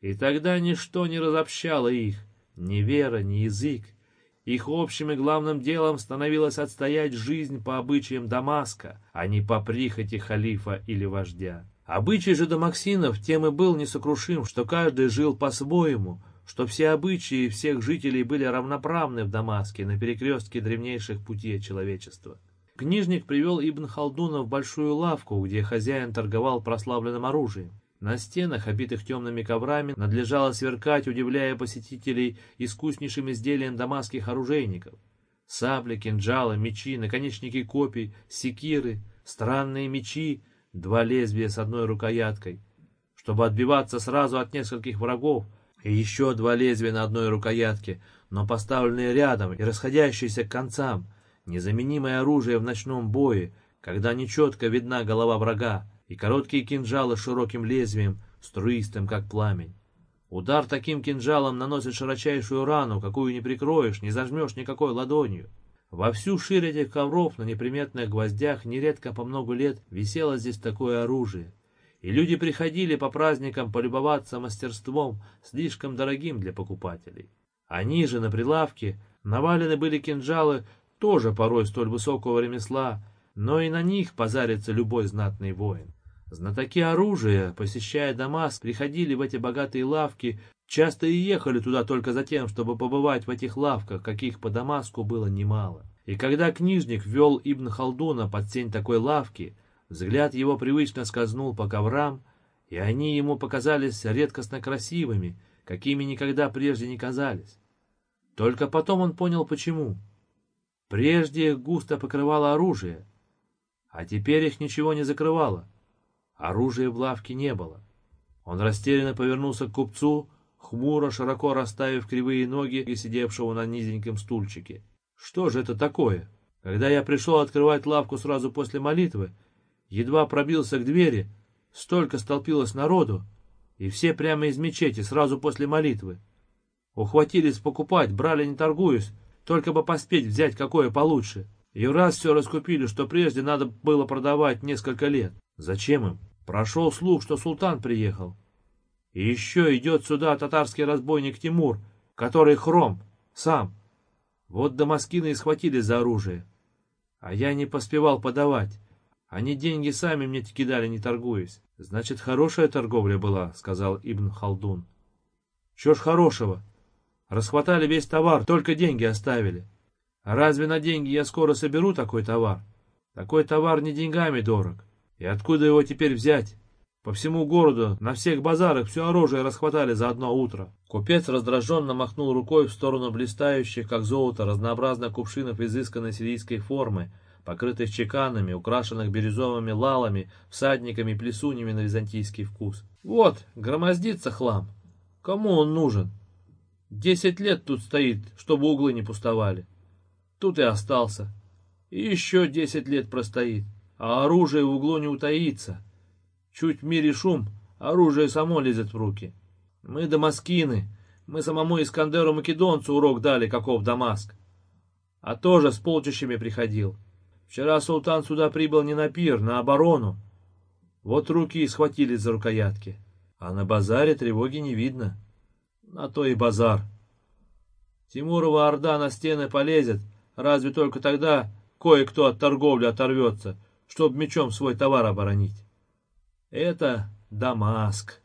и тогда ничто не разобщало их, ни вера, ни язык, их общим и главным делом становилось отстоять жизнь по обычаям Дамаска, а не по прихоти халифа или вождя. Обычай же Дамаксинов тем и был несокрушим, что каждый жил по-своему, что все обычаи всех жителей были равноправны в Дамаске на перекрестке древнейших путей человечества. Книжник привел Ибн Халдуна в большую лавку, где хозяин торговал прославленным оружием. На стенах, обитых темными коврами, надлежало сверкать, удивляя посетителей искуснейшим изделием дамасских оружейников. Сабли, кинжалы, мечи, наконечники копий, секиры, странные мечи, два лезвия с одной рукояткой. Чтобы отбиваться сразу от нескольких врагов, и еще два лезвия на одной рукоятке, но поставленные рядом и расходящиеся к концам, незаменимое оружие в ночном бое, когда нечетко видна голова врага, и короткие кинжалы с широким лезвием, струистым, как пламень. Удар таким кинжалом наносит широчайшую рану, какую не прикроешь, не зажмешь никакой ладонью. Во всю ширь этих ковров на неприметных гвоздях нередко по много лет висело здесь такое оружие. И люди приходили по праздникам полюбоваться мастерством, слишком дорогим для покупателей. Они же на прилавке навалены были кинжалы, тоже порой столь высокого ремесла, но и на них позарится любой знатный воин. Знатоки оружия, посещая Дамаск, приходили в эти богатые лавки, часто и ехали туда только за тем, чтобы побывать в этих лавках, каких по Дамаску было немало. И когда книжник ввел Ибн Халдуна под тень такой лавки, взгляд его привычно скользнул по коврам, и они ему показались редкостно красивыми, какими никогда прежде не казались. Только потом он понял, почему. Прежде их густо покрывало оружие, а теперь их ничего не закрывало. Оружия в лавке не было. Он растерянно повернулся к купцу, хмуро, широко расставив кривые ноги сидевшего на низеньком стульчике. Что же это такое? Когда я пришел открывать лавку сразу после молитвы, едва пробился к двери, столько столпилось народу, и все прямо из мечети, сразу после молитвы. Ухватились покупать, брали не торгуясь, только бы поспеть взять какое получше. И раз все раскупили, что прежде надо было продавать несколько лет. Зачем им? Прошел слух, что султан приехал. И еще идет сюда татарский разбойник Тимур, который хром, сам. Вот дамаскины и схватили за оружие. А я не поспевал подавать. Они деньги сами мне кидали, не торгуясь. Значит, хорошая торговля была, сказал Ибн Халдун. Чего ж хорошего? Расхватали весь товар, только деньги оставили. А разве на деньги я скоро соберу такой товар? Такой товар не деньгами дорог. И откуда его теперь взять? По всему городу, на всех базарах все оружие расхватали за одно утро. Купец раздраженно махнул рукой в сторону блистающих, как золото, разнообразных кувшинов изысканной сирийской формы, покрытых чеканами, украшенных бирюзовыми лалами, всадниками и плесунями на византийский вкус. Вот, громоздится хлам. Кому он нужен? Десять лет тут стоит, чтобы углы не пустовали. Тут и остался. И еще десять лет простоит, а оружие в углу не утаится. Чуть в мире шум, оружие само лезет в руки. Мы дамаскины, мы самому Искандеру Македонцу урок дали, каков Дамаск. А тоже с полчищами приходил. Вчера султан сюда прибыл не на пир, на оборону. Вот руки и схватились за рукоятки. А на базаре тревоги не видно. На то и базар. Тимурова орда на стены полезет, разве только тогда кое-кто от торговли оторвется, чтобы мечом свой товар оборонить. Это Дамаск.